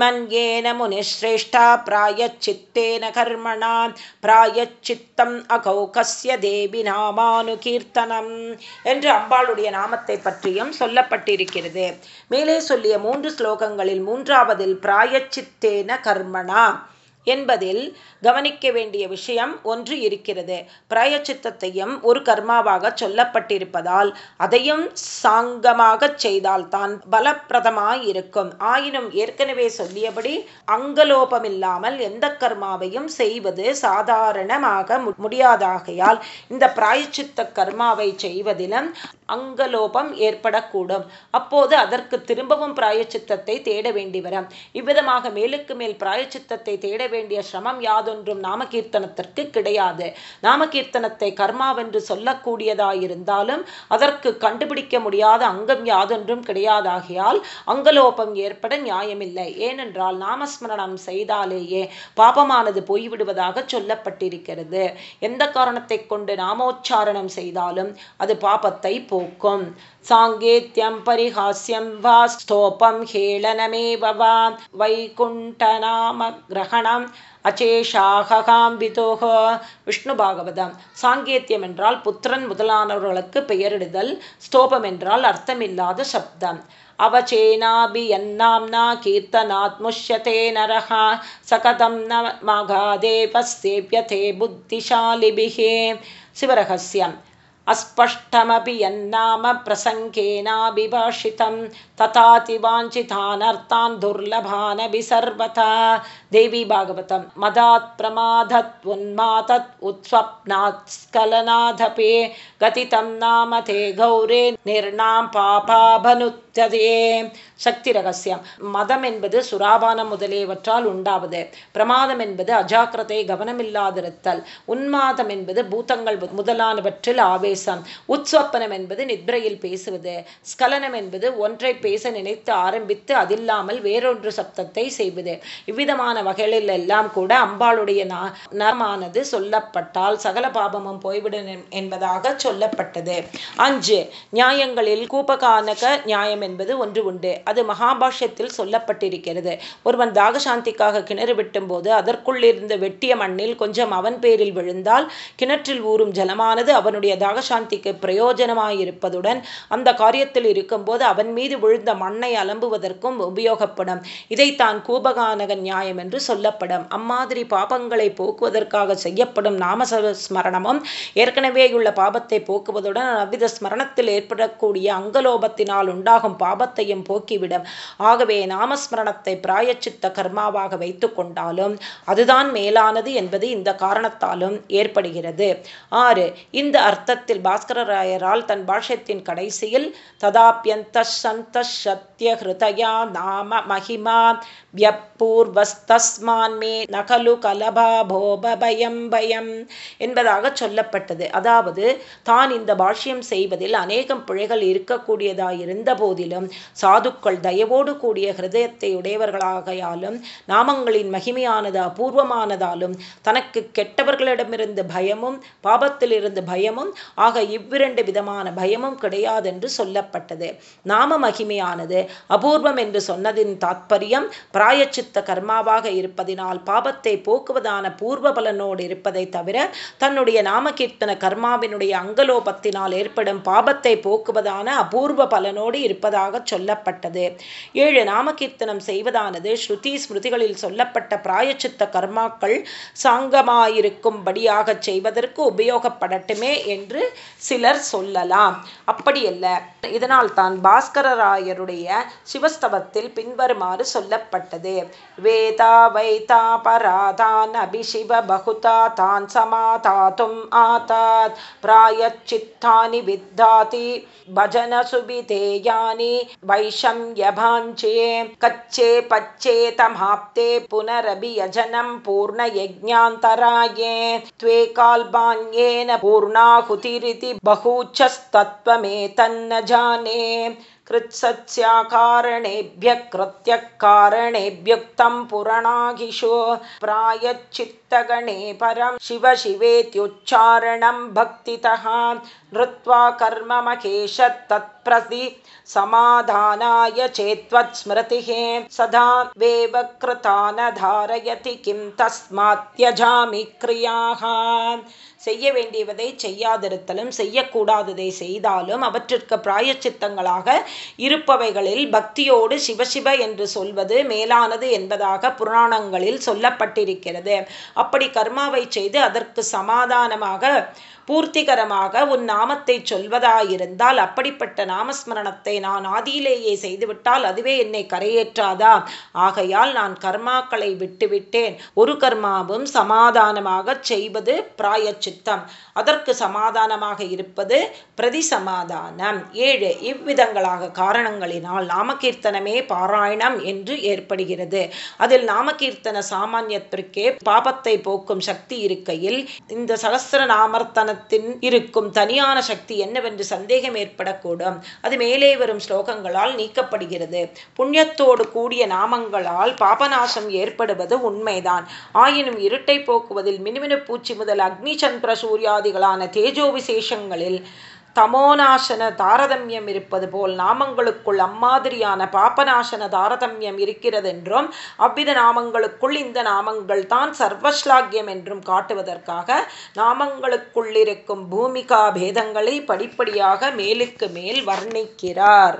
கிமன்யேன முனிஸ்ரேஷ்டா பிராயச்சித்தேன கர்மணா பிராயச்சித்தம் அகௌகசிய தேவி நாமானுகீர்த்தனம் என்று அம்பாளுடைய நாமத்தை பற்றியும் சொல்லப்பட்டிருக்கிறது. மேலே சொல்லிய மூன்று ஸ்லோகங்களில் மூன்றாவதில் பிராயச்சித்தேன கர்மணா என்பதில் கவனிக்க வேண்டிய விஷயம் ஒன்று இருக்கிறது. பிராயச்சித்தத்தையும் ஒரு கர்மாவாக சொல்லப்பட்டிருப்பதால் அதையும் சாங்கமாக செய்தால் தான் பலப்பிரதமாயிருக்கும். ஆயினும் ஏற்கனவே சொல்லியபடி அங்கலோபமில்லாமல் எந்த கர்மாவையும் செய்வது சாதாரணமாக முடியாதாகையால் இந்த பிராயச்சித்த கர்மாவை செய்வதிலும் அங்கலோபம் ஏற்படக்கூடும். அப்போது அதற்கு திரும்பவும் பிராயச்சித்தத்தை தேட வேண்டி வரும். இவ்விதமாக மேலுக்கு மேல் பிராயச்சித்தத்தை தேட வேண்டிய சிரமம் யாதொன்றும் நாமகீர்த்தனத்திற்கு கிடையாது. நாமகீர்த்தனத்தை கர்மாவென்று சொல்லக்கூடியதாயிருந்தாலும் அதற்கு கண்டுபிடிக்க முடியாத அங்கம் யாதொன்றும் கிடையாதாகியால் அங்கலோபம் ஏற்பட நியாயமில்லை. ஏனென்றால் நாமஸ்மரணம் செய்தாலேயே பாபமானது போய்விடுவதாக சொல்லப்பட்டிருக்கிறது. எந்த காரணத்தை கொண்டு நாமோச்சாரணம் செய்தாலும் அது பாபத்தை போக்கும். சாங்கேத்தியம் பரிஹாஸ்யம் வா ஸ்தோபம் ஹேளனமேவ வா வைகுண்டநாம கிரகணம் அச்சேஷாகாம்பிதோக விஷ்ணு பாகவதம் சாங்கேத்தியம் என்றால் புத்திரன் முதலானவர்களுக்கு பெயரிடுதல் ஸ்தோபம் என்றால் அர்த்தமில்லாத சப்தம் अवचेनाभियन्नाम्ना कीर्तनात्मुष्यते नरः सकतं न मघादेवस्तेप्यते बुद्धिशालिभिः शिवरहस्यम् अस्पष्टमपि यन्नाम प्रसङ्गेनाभिभाषितं तथातिवाञ्छितानर्थान् दुर्लभानभि सर्वथा। देवी भागवतं मदात् प्रमादत्वन्मातत् उत्स्वप्नात् स्खलनादपि गतितं नाम ते गौरे निर्णां பிரதிஷ்டதே சக்தி ரகசியம். மதம் என்பது சுராபானம் முதலியவற்றால் உண்டாவது. பிரமாதம் என்பது அஜாக்கிரதை கவனமில்லாதிருத்தல் உன்மாதம் என்பது பூத்தங்கள் முதலானவற்றில் ஆவேசம். உத்ஸ்வப்பனம் என்பது நித்ரையில் பேசுவது. ஸ்கலனம் என்பது ஒன்றை பேச நினைத்து ஆரம்பித்து அதில்லாமல் வேறொன்று சப்தத்தை செய்வது. இவ்விதமான வகைகளில் எல்லாம் கூட அம்பாளுடைய நரமானது சொல்லப்பட்டால் சகல பாபமும் போய்விடும் என்பதாக சொல்லப்பட்டது. அஞ்சு நியாயங்களில் கூப்பகானக நியாயம் என்பது ஒன்று உண்டு. அது மகாபாஷ்யத்தில் சொல்லப்பட்டிருக்கிறது. ஒருவன் தாகசாந்திக்காக கிணறு வெட்டும்போது அதற்குள்ளிருந்து அதற்குள் இருந்த வெட்டிய மண்ணில் கொஞ்சம் அவன் பேரில் விழுந்தால் கிணற்றில் ஊறும் ஜலமானது அவனுடைய தாகசாந்திக்கு பிரயோஜனமாயிருப்பதுடன் அந்த காரியத்தில் இருக்கும்போது அவன் மீது விழுந்த மண்ணை அலம்புவதற்கும் உபயோகப்படும். இதைத்தான் கூபகானக நியாயம் என்று சொல்லப்படும். அம்மாதிரி பாபங்களை போக்குவதற்காக செய்யப்படும் நாமஸ்மரணமும் ஏற்கனவே உள்ள பாபத்தை போக்குவதுடன் அவ்வித ஸ்மரணத்தில் ஏற்படக்கூடிய அங்கலோபத்தினால் உண்டாகும் பாபத்தையும் போக்கிவிடும். ஆகவே நாமஸ்மரணத்தை பிராயச்சித்த கர்மாவாக வைத்து கொண்டாலும் அதுதான் மேலானது என்பது இந்த காரணத்தாலும் ஏற்படுகிறது. ஆறு இந்த அர்த்தத்தில் பாஸ்கரராயரால் தன் பாஷ்யத்தின் கடைசியில் ததாபியந்த சந்த சத்திய ஹிருதயா நாம மகிமா வியப்பூர்வஸ்தஸ்மான்மே நகலு கலபா போப பயம் பயம் என்பதாக சொல்லப்பட்டது. அதாவது தான் இந்த பாஷ்யம் செய்வதில் அநேகம் பிழைகள் இருக்கக்கூடியதாயிருந்த போதிலும் சாதுக்கள் தயவோடு கூடிய ஹிருதயத்தை உடையவர்களாகையாலும் நாமங்களின் மகிமையானது அபூர்வமானதாலும் தனக்கு கெட்டவர்களிடமிருந்து பயமும் பாபத்திலிருந்து பயமும் ஆக இவ்விரண்டு விதமான பயமும் கிடையாதென்று சொல்லப்பட்டது. நாம மகிமையானது அபூர்வம் என்று சொன்னதின் தாத்பரியம் பிராயச்சித்த கர்மாவாக இருப்பதினால் பாபத்தை போக்குவதான பூர்வ பலனோடு இருப்பதை தவிர தன்னுடைய நாமகீர்த்தன கர்மாவினுடைய அங்கலோபத்தினால் ஏற்படும் பாபத்தை போக்குவதான அபூர்வ பலனோடு என்பதாக சொல்லப்பட்டது. ஏழு நாமகீர்த்தனம் செய்வதானது ஸ்ருதி ஸ்மிருதிகளில் சொல்லப்பட்ட பிராயச்சித்த கர்மாக்கள் சாங்கமாயிருக்கும்படியாக செய்வதற்கு உபயோகப்படட்டுமே என்று சிலர் சொல்லலாம். அப்படியல்ல. இதனால் தான் பாஸ்கரராயருடைய சிவஸ்தவத்தில் பின்வருமாறு சொல்லப்பட்டது. வேதா வைதா பராதான் அபிஷிவ பகுதா தான் சமாதாத்தும் ஆதாத். பிராயச்சித்தானி வித்தாதி. பஜன சுபிதேயான் वैशम् यभाञ्चे कच्छे पच्येतमाप्ते पुनरभियजनं पूर्णयज्ञान्तराये त्वे काल्बाङ्गेन पूर्णाहुतिरिति बहूचस्तत्त्वमेतन्न जाने। कृत्सत्स्याकारणेभ्यः कृत्यकारणेभ्युक्तं पुराणाघिषु प्रायच्चित्तगणे परं शिव शिवेत्युच्चारणं भक्तितः नृत्वा कर्ममकेश तत्प्रति समाधानाय चेत्त्वत्स्मृतिः सदा वेव कृता न धारयति किं तस्मात् त्यजामि क्रियाः செய்ய வேண்டியவதை செய்யாதிருத்தலும் செய்யக்கூடாததை செய்தாலும் அவற்றிற்கு பிராயச்சித்தங்களாக இருப்பவைகளில் பக்தியோடு சிவசிவ என்று சொல்வது மேலானது என்பதாக புராணங்களில் சொல்லப்பட்டிருக்கிறது. அப்படி கர்மாவை செய்து அதற்கு சமாதானமாக பூர்த்திகரமாக உன் நாமத்தை சொல்வதாயிருந்தால் அப்படிப்பட்ட நாமஸ்மரணத்தை நான் ஆதியிலேயே செய்துவிட்டால் அதுவே என்னை கரையேற்றாதா? ஆகையால் நான் கர்மாக்களை விட்டுவிட்டேன். ஒரு கர்மாவும் சமாதானமாக செய்வது பிராயச்சித்தம். அதற்கு சமாதானமாக இருப்பது பிரதி சமாதானம் ஏழு இவ்விதங்களாக காரணங்களினால் நாமகீர்த்தனமே பாராயணம் என்று ஏற்படுகிறது. அதில் நாமகீர்த்தன சாமானியத்திற்கே பாபத்தை போக்கும் சக்தி இருக்கையில் இந்த சகசிர நாமர்த்தனத்தின் இருக்கும் தனியான சக்தி என்னவென்று சந்தேகம் ஏற்படக்கூடும். அது மேலே வரும் ஸ்லோகங்களால் நீக்கப்படுகிறது. புண்ணியத்தோடு கூடிய நாமங்களால் பாபநாசம் ஏற்படுவது உண்மைதான். ஆயினும் இருட்டை போக்குவதில் மினுமினு பூச்சி முதல் அக்னி சந்திர சூரியாதிகளான தேஜோ விசேஷங்களில் தமோநாசன தாரதமியம் இருப்பது போல் நாமங்களுக்குள் அம்மாதிரியான பாபநாசன தாரதமியம் இருக்கிறதென்றும் அவ்வித நாமங்களுக்குள் இந்த நாமங்கள் தான் சர்வஸ்லாகியம் என்றும் காட்டுவதற்காக நாமங்களுக்குள்ளிருக்கும் பூமிகா பேதங்களை படிப்படியாக மேலுக்கு மேல் வர்ணிக்கிறார்.